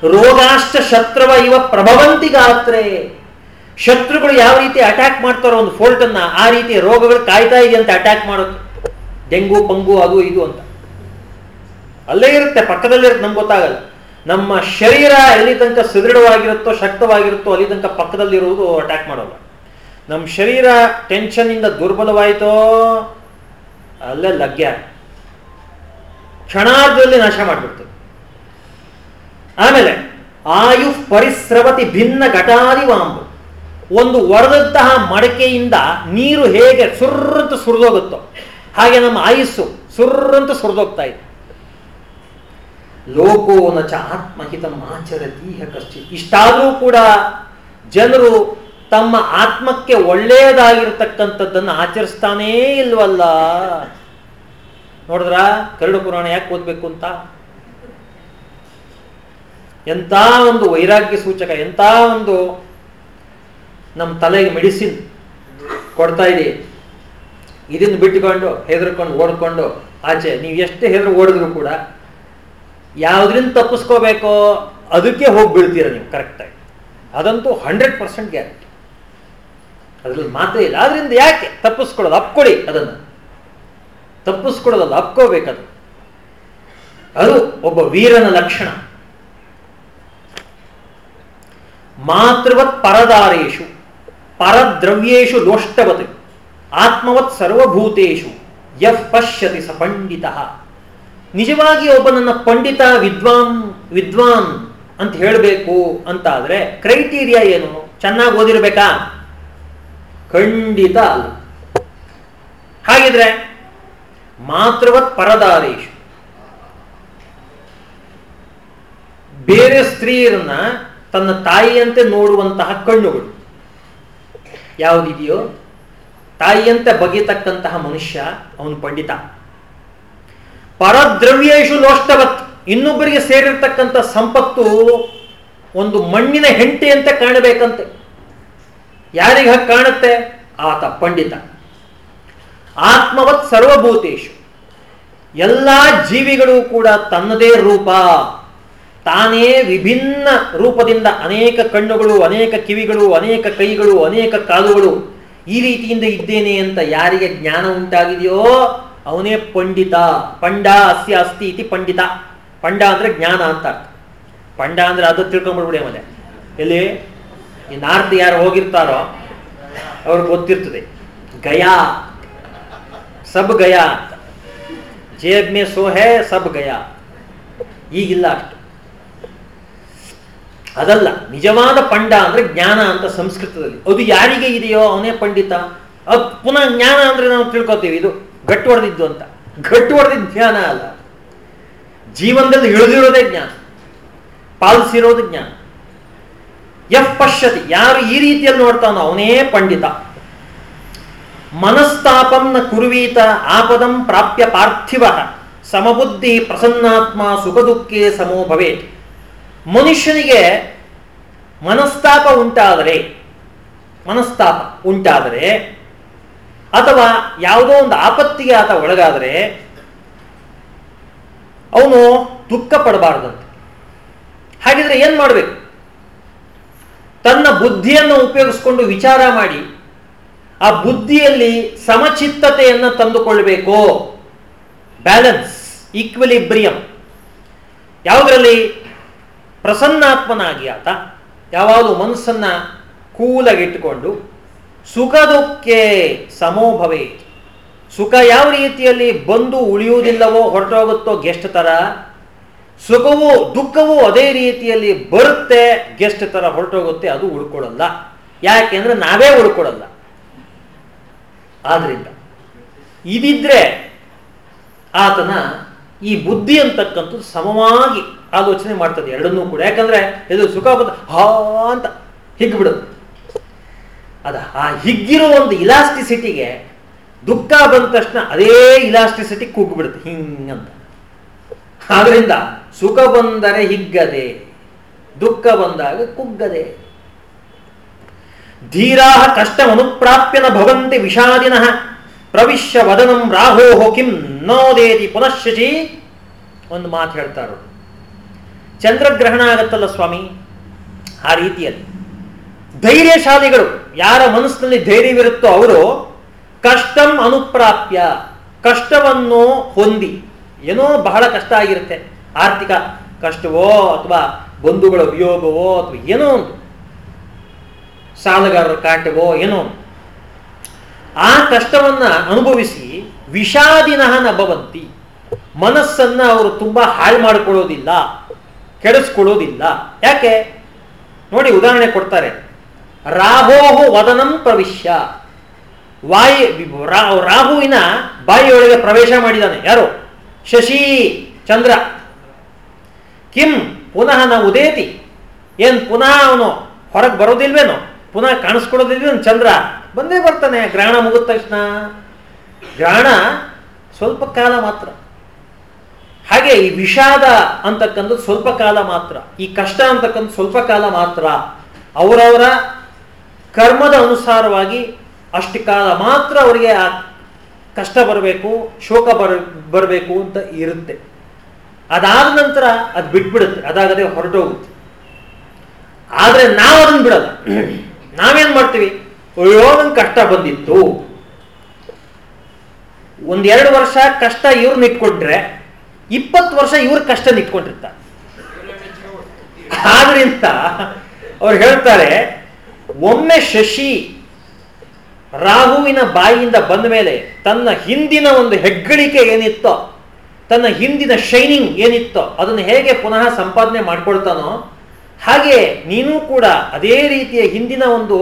ರೋಗಾಶ್ಚ ಶತ್ರವ ಇವ ಪ್ರಭವಂತಿ ಗಾತ್ರೆ. ಶತ್ರುಗಳು ಯಾವ ರೀತಿ ಅಟ್ಯಾಕ್ ಮಾಡ್ತಾರೋ ಒಂದು ಫೋಲ್ಟ್ ಅನ್ನ, ಆ ರೀತಿ ರೋಗಗಳು ಕಾಯ್ತಾ ಇದೆ ಅಂತ ಅಟ್ಯಾಕ್ ಮಾಡೋದು ಡೆಂಗು, ಪಂಗು, ಅದು, ಇದು ಅಂತ. ಅಲ್ಲೇ ಇರುತ್ತೆ ಪಕ್ಕದಲ್ಲಿರುತ್ತೆ ನಮ್ಗೆ ಗೊತ್ತಾಗಲ್ಲ. ನಮ್ಮ ಶರೀರ ಎಲ್ಲಿ ತನಕ ಸುದೃಢವಾಗಿರುತ್ತೋ, ಶಕ್ತವಾಗಿರುತ್ತೋ, ಅಲ್ಲಿ ತನಕ ಪಕ್ಕದಲ್ಲಿರುವುದು ಅಟ್ಯಾಕ್ ಮಾಡೋಲ್ಲ. ನಮ್ಮ ಶರೀರ ಟೆನ್ಷನ್ ಇಂದ ದುರ್ಬಲವಾಯಿತೋ, ಅಲ್ಲೇ ಲಗ್ಗೆ. ಕ್ಷಣಾರ್ಧದಲ್ಲಿ ನಾಶ ಮಾಡಿಬಿಡ್ತದೆ ಆಮೇಲೆ, ಆಯು ಪರಿಸ್ರವತಿ ಭಿನ್ನ ಘಟಾದಿ ವಾಂಬು ಒಂದು ಒಡೆದಂತಹ ಮಡಕೆಯಿಂದ ನೀರು ಹೇಗೆ ಸುರ್ರಂತ ಸುರಿದೋಗುತ್ತೋ, ಹಾಗೆ ನಮ್ಮ ಆಯುಸ್ಸು ಸುರ್ರಂತ ಸುರಿದೋಗ್ತಾ ಇದೆ. ಲೋಕೋನ ಚ ಆತ್ಮಹಿತ ಆಚರತೀಹ ಕಷ್ಟ ಇಷ್ಟಾದರೂ ಕೂಡ ಜನರು ತಮ್ಮ ಆತ್ಮಕ್ಕೆ ಒಳ್ಳೆಯದಾಗಿರ್ತಕ್ಕಂಥದ್ದನ್ನು ಆಚರಿಸ್ತಾನೇ ಇಲ್ವಲ್ಲ? ನೋಡಿದ್ರ? ಕರಡು ಪುರಾಣ ಯಾಕೆ ಓದ್ಬೇಕು ಅಂತ? ಎಂಥ ಒಂದು ವೈರಾಗ್ಯ ಸೂಚಕ, ಎಂಥ ಒಂದು ನಮ್ಮ ತಲೆಗೆ ಮೆಡಿಸಿನ್ ಕೊಡ್ತಾ ಇದೆ. ಇದನ್ನು ಬಿಟ್ಟುಕೊಂಡು ಹೆದರ್ಕೊಂಡು ಓಡ್ಕೊಂಡು ಆಚೆ. ನೀವು ಎಷ್ಟೇ ಹೆದರು ಓಡಿದ್ರು ಕೂಡ ಯಾವುದ್ರಿಂದ ತಪ್ಪಿಸ್ಕೋಬೇಕೋ ಅದಕ್ಕೆ ಹೋಗಿ ಬೀಳ್ತೀರ ನೀವು ಕರೆಕ್ಟಾಗಿ ಅದಂತೂ ಹಂಡ್ರೆಡ್ ಪರ್ಸೆಂಟ್ ಗ್ಯಾರಂಟಿ ಅದ್ರಲ್ಲಿ ಮಾತ್ರ ಇಲ್ಲ. ಆದ್ರಿಂದ ಯಾಕೆ ತಪ್ಪಿಸ್ಕೊಳ್ಳೋದು? ಅಪ್ಕೊಳ್ಳಿ ಅದನ್ನು. ತಪ್ಪಿಸ್ಕೊಳ್ಳೋದಲ್ಲ ಅಪ್ಕೋಬೇಕದು ಅದು. ಒಬ್ಬ ವೀರನ ಲಕ್ಷಣ. ಮಾತೃವತ್ ಪರದಾರೇಶು, ಪರದ್ರವ್ಯೇಶು ಲೋಷ್ಟವತ್ ಆತ್ಮವತ್ ಸರ್ವಭೂತೇಶು ಯಶ್ಯತಿ ಪಶ್ಯತಿ ಸ ಪಂಡಿತ. ನಿಜವಾಗಿ ಒಬ್ಬನನ್ನ ಪಂಡಿತ ವಿದ್ವಾನ್ ವಿದ್ವಾನ್ ಅಂತ ಹೇಳಬೇಕು ಅಂತ ಆದ್ರೆ ಕ್ರೈಟೀರಿಯಾ ಏನು? ಚೆನ್ನಾಗಿ ಓದಿರ್ಬೇಕಾ? ಖಂಡಿತ ಅಲ್ಲ. ಹಾಗಿದ್ರೆ ಮಾತೃವತ್ ಪರದಾರೇಶು ಬೇರೆ ಸ್ತ್ರೀಯರನ್ನ ತನ್ನ ತಾಯಿಯಂತೆ ನೋಡುವಂತಹ ಕಣ್ಣುಗಳು. ಯಾವುದಿದೆಯೋ? ತಾಯಿಯಂತೆ ಬಗೆತಕ್ಕಂತಹ ಮನುಷ್ಯ ಅವನು ಪಂಡಿತ. ಪರದ್ರವ್ಯೇಶು ಲೋಷ್ಟವತ್. ಇನ್ನೊಬ್ಬರಿಗೆ ಸೇರಿರ್ತಕ್ಕಂಥ ಸಂಪತ್ತು ಒಂದು ಮಣ್ಣಿನ ಹೆಂಟೆಯಂತೆ ಕಾಣಬೇಕಂತೆ. ಯಾರಿಗೆ ಕಾಣುತ್ತೆ? ಆತ ಪಂಡಿತ. ಆತ್ಮವತ್ ಸರ್ವಭೂತೇಶು ಎಲ್ಲ ಜೀವಿಗಳು ಕೂಡ ತನ್ನದೇ ರೂಪ. ತಾನೇ ವಿಭಿನ್ನ ರೂಪದಿಂದ ಅನೇಕ ಕಣ್ಣುಗಳು, ಅನೇಕ ಕಿವಿಗಳು, ಅನೇಕ ಕೈಗಳು, ಅನೇಕ ಕಾಲುಗಳು ಈ ರೀತಿಯಿಂದ ಇದ್ದೇನೆ ಅಂತ ಯಾರಿಗೆ ಜ್ಞಾನ ಉಂಟಾಗಿದೆಯೋ ಅವನೇ ಪಂಡಿತ. ಪಂಡ ಅಸ್ಯ ಅಸ್ತಿ ಇತಿ ಪಂಡಿತ. ಪಂಡ ಅಂದ್ರೆ ಜ್ಞಾನ ಅಂತ ಅರ್ಥ. ಪಂಡ ಅಂದ್ರೆ ಅದು ತಿಳ್ಕೊಂಡ್ಬಿಡ್ಬಿಡಿ ಆಮೇಲೆ. ಎಲ್ಲಿ? ಈ ನಾರ್ತ್ ಯಾರು ಹೋಗಿರ್ತಾರೋ ಅವ್ರಿಗೆ ಗೊತ್ತಿರ್ತದೆ. ಗಯಾ. ಸಬ್ ಗಯಾ ಅಂತ. ಜೇಬ್ ಮೇ ಸೋಹೆ ಸಬ್ ಗಯಾ. ಈಗಿಲ್ಲ ಅಷ್ಟು. ಅದಲ್ಲ, ನಿಜವಾದ ಪಂಡ ಅಂದ್ರೆ ಜ್ಞಾನ ಅಂತ ಸಂಸ್ಕೃತದಲ್ಲಿ. ಅದು ಯಾರಿಗೆ ಇದೆಯೋ ಅವನೇ ಪಂಡಿತ. ಅದು ಪುನಃ ಜ್ಞಾನ ಅಂದ್ರೆ ನಾವು ತಿಳ್ಕೊತೀವಿ ಇದು. ಗಟ್ಟು ಹೊಡೆದಿದ್ದು ಅಂತ. ಗಟ್ಟು ಹೊಡೆದಿದ್ದ ಜ್ಞಾನ ಅಲ್ಲ. ಜೀವನದಲ್ಲಿ ಇಳಿದಿರೋದೇ ಜ್ಞಾನ. ಪಾಲಿಸಿರೋದು ಜ್ಞಾನ. ಎಫ್ ಪಶ್ಯತಿ. ಯಾರು ಈ ರೀತಿಯಲ್ಲಿ ನೋಡ್ತಾನೋ ಅವನೇ ಪಂಡಿತ. ಮನಸ್ತಾಪಂನ ಕುರುವೀತ ಆಪದಂ ಪ್ರಾಪ್ಯ ಪಾರ್ಥಿವ. ಸಮಬುದ್ಧಿ ಪ್ರಸನ್ನಾತ್ಮ ಸುಖ ದುಃಖೇ ಸಮೋ ಭವೇತ್. ಮನುಷ್ಯನಿಗೆ ಮನಸ್ತಾಪ ಉಂಟಾದರೆ ಮನಸ್ತಾಪ ಉಂಟಾದರೆ ಅಥವಾ ಯಾವುದೋ ಒಂದು ಆಪತ್ತಿಗೆ ಆತ ಒಳಗಾದರೆ ಅವನು ದುಃಖ ಪಡಬಾರದಂತೆ. ಹಾಗಿದ್ರೆ ಏನ್ ಮಾಡಬೇಕು? ತನ್ನ ಬುದ್ಧಿಯನ್ನು ಉಪಯೋಗಿಸ್ಕೊಂಡು ವಿಚಾರ ಮಾಡಿ, ಆ ಬುದ್ಧಿಯಲ್ಲಿ ಸಮಚಿತ್ತತೆಯನ್ನು ತಂದುಕೊಳ್ಬೇಕು ಬ್ಯಾಲೆನ್ಸ್, ಈಕ್ವಲಿಬ್ರಿಯಂ. ಯಾವುದರಲ್ಲಿ? ಪ್ರಸನ್ನಾತ್ಮನಾಗಿ ಆತ, ಯಾವಾಗಲೂ ಮನಸ್ಸನ್ನು ಕೂಲಾಗಿಟ್ಟುಕೊಂಡು ಸುಖ ದುಃಖೇ ಸಮೋಭವೇ ಸುಖ ಯಾವ ರೀತಿಯಲ್ಲಿ ಬಂದು ಉಳಿಯುವುದಿಲ್ಲವೋ ಹೊರಟೋಗುತ್ತೋ ಗೆಸ್ಟ್ ತರ ಸುಖವು ದುಃಖವು ಅದೇ ರೀತಿಯಲ್ಲಿ ಬರುತ್ತೆ, ಗೆಸ್ಟ್ ತರ ಹೊರಟೋಗುತ್ತೆ, ಅದು ಉಳ್ಕೊಳ್ಳಲ್ಲ. ಯಾಕೆಂದ್ರೆ ನಾವೇ ಉಳ್ಕೊಳ್ಳಲ್ಲ. ಆದ್ರಿಂದ ಇದಿದ್ರೆ ಆತನ ಈ ಬುದ್ಧಿ ಅಂತಕ್ಕಂಥದ್ದು ಸಮವಾಗಿ ಆಲೋಚನೆ ಮಾಡ್ತದೆ ಎರಡನ್ನೂ ಕೂಡ. ಯಾಕಂದ್ರೆ ಇದು ಸುಖ ಬಂದ ಹಾ ಅಂತ ಹಿಗ್ಬಿಡುತ್ತೆ. ಅದ ಆ ಹಿಗ್ಗಿರೋ ಒಂದು ಇಲಾಸ್ಟಿಸಿಟಿಗೆ ದುಃಖ ಬಂದ ತಕ್ಷಣ ಅದೇ ಇಲಾಸ್ಟಿಸಿಟಿ ಕೂಗ್ಬಿಡುತ್ತೆ. ಹಿಂಗಂತ. ಆದ್ರಿಂದ ಸುಖ ಬಂದರೆ ಹಿಗ್ಗದೆ, ದುಃಖ ಬಂದಾಗ ಕುಗ್ಗದೆ. ಧೀರಾ ಕಷ್ಟ ಅನುಪ್ರಾಪ್ಯನ ಭವಂತಿ ವಿಷಾದಿನ ಪ್ರವಿಶ್ಯ ವದನಂ ರಾಹೋ ಕಿಂ ನೋದೇತಿ ಪುನಃಶಿ ಒಂದು ಮಾತು ಹೇಳ್ತಾರ ಚಂದ್ರಗ್ರಹಣ ಆಗತ್ತಲ್ಲ ಸ್ವಾಮಿ? ಆ ರೀತಿಯಲ್ಲಿ. ಧೈರ್ಯಶಾಲಿಗಳು, ಯಾರ ಮನಸ್ಸಿನಲ್ಲಿ ಧೈರ್ಯವಿರುತ್ತೋ ಅವರು ಕಷ್ಟಂ ಅನುಪ್ರಾಪ್ಯ, ಕಷ್ಟವನ್ನು ಹೊಂದಿ. ಏನೋ ಬಹಳ ಕಷ್ಟ ಆಗಿರುತ್ತೆ. ಆರ್ಥಿಕ ಕಷ್ಟವೋ ಅಥವಾ ಬಂಧುಗಳ ವಿಯೋಗವೋ ಅಥವಾ ಏನೋ ಒಂದು. ಸಾಲಗಾರರ ಕಾಟವೋ ಏನೋ ಆ ಕಷ್ಟವನ್ನ ಅನುಭವಿಸಿ ವಿಷಾದಿನಃ ನಭವಂತಿ. ಮನಸ್ಸನ್ನ ಅವರು ತುಂಬಾ ಹಾಳು ಮಾಡಿಕೊಳ್ಳೋದಿಲ್ಲ, ಕೆಡಿಸ್ಕೊಳ್ಳೋದಿಲ್ಲ. ಯಾಕೆ? ನೋಡಿ ಉದಾಹರಣೆ ಕೊಡ್ತಾರೆ. ರಾಹೋಹು ವದನಂ ಪ್ರವಿಶ್ಯ. ವಾಯಿ ರಾಹುವಿನ ಬಾಯಿಯೊಳಗೆ ಪ್ರವೇಶ ಮಾಡಿದ್ದಾನೆ ಯಾರು? ಶಶಿ ಚಂದ್ರ. ಕಿಂ ಪುನಃ ನ ಉದೇತಿ. ಏನ್ ಪುನಃ ಅವನು ಹೊರಗೆ ಬರೋದಿಲ್ವೇನೋ? ಪುನಃ ಕಾಣಿಸ್ಕೊಡೋದಿಲ್ವೇನು ಚಂದ್ರ ಬಂದೇ ಬರ್ತಾನೆ. ಗ್ರಹಣ ಮುಗಿದ ತಕ್ಷಣ. ಗ್ರಹಣ ಸ್ವಲ್ಪ ಕಾಲ ಮಾತ್ರ. ಹಾಗೆ ಈ ವಿಷಾದ ಅಂತಕ್ಕಂಥದ್ದು ಸ್ವಲ್ಪ ಕಾಲ ಮಾತ್ರ. ಈ ಕಷ್ಟ ಅಂತಕ್ಕಂಥ ಸ್ವಲ್ಪ ಕಾಲ ಮಾತ್ರ. ಅವರವರ ಕರ್ಮದ ಅನುಸಾರವಾಗಿ ಅಷ್ಟು ಕಾಲ ಮಾತ್ರ ಅವರಿಗೆ ಆ ಕಷ್ಟ ಬರಬೇಕು, ಶೋಕ ಬರ, ಬರಬೇಕು ಅಂತ ಇರುತ್ತೆ. ಅದಾದ ನಂತರ ಅದು ಬಿಟ್ಬಿಡುತ್ತೆ, ಅದಾಗದೆ ಹೊರಟೋಗುತ್ತೆ. ಆದರೆ ನಾವು ಅದನ್ನ ಬಿಡಲ್ಲ. ನಾವೇನು ಮಾಡ್ತೀವಿ? ಅಯ್ಯೋ, ನಂಗೆ ಕಷ್ಟ ಬಂದಿತ್ತು. ಒಂದೆರಡು ವರ್ಷ ಕಷ್ಟ ಇವ್ರನ್ನ ಇಟ್ಕೊಂಡ್ರೆ, ಇಪ್ಪತ್ತು ವರ್ಷ ಇವ್ರ ಕಷ್ಟ ಇಟ್ಕೊಂಡಿರ್ತಾರೆ. ಆದ್ರಿಂದ ಅವ್ರು ಹೇಳ್ತಾರೆ ಒಮ್ಮೆ ಶಶಿ ರಾಹುವಿನ ಬಾಯಿಯಿಂದ ಬಂದ ಮೇಲೆ ತನ್ನ ಹಿಂದಿನ ಒಂದು ಹೆಗ್ಗಳಿಕೆ ಏನಿತ್ತೋ, ತನ್ನ ಹಿಂದಿನ ಶೈನಿಂಗ್ ಏನಿತ್ತೋ, ಅದನ್ನು ಹೇಗೆ ಪುನಃ ಸಂಪಾದನೆ ಮಾಡ್ಕೊಳ್ತಾನೋ, ಹಾಗೆ ನೀನು ಕೂಡ ಅದೇ ರೀತಿಯ ಹಿಂದಿನ ಒಂದು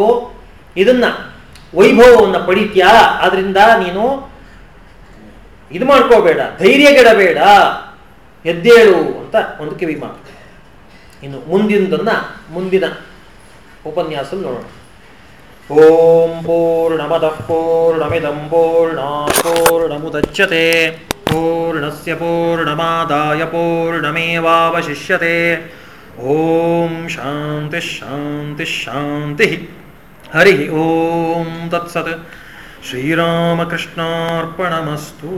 ಇದನ್ನ, ವೈಭವವನ್ನು ಪಡಿತೀಯಾ? ಆದ್ರಿಂದ ನೀನು ಇದು ಮಾಡ್ಕೋಬೇಡ, ಧೈರ್ಯಗೆಡಬೇಡ, ಎದ್ದೇಳು ಅಂತ ಒಂದು ಕಿವಿ ಮಾತು ಇನ್ನು ಮುಂದಿನದನ್ನ ಮುಂದಿನ ಉಪನ್ಯಾಸ ನೋಡೋಣ. ಓಂ ಪೂರ್ಣಮದಃ ಪೂರ್ಣಮಿದಂ ಪೂರ್ಣಾ ಪೂರ್ಣಮುದಚ್ಯತೆ. ಪೂರ್ಣಸ್ಯ ಪೂರ್ಣಮಾದಾಯ ಪೂರ್ಣಮೇವಾವಶಿಷ್ಯತೆ. ಓಂ ಶಾಂತಿ ಶಾಂತಿ ಶಾಂತಿ. ಹರಿ ಓಂ ತತ್ಸತ್. ಶ್ರೀರಾಮಕೃಷ್ಣಾರ್ಪಣಮಸ್ತು.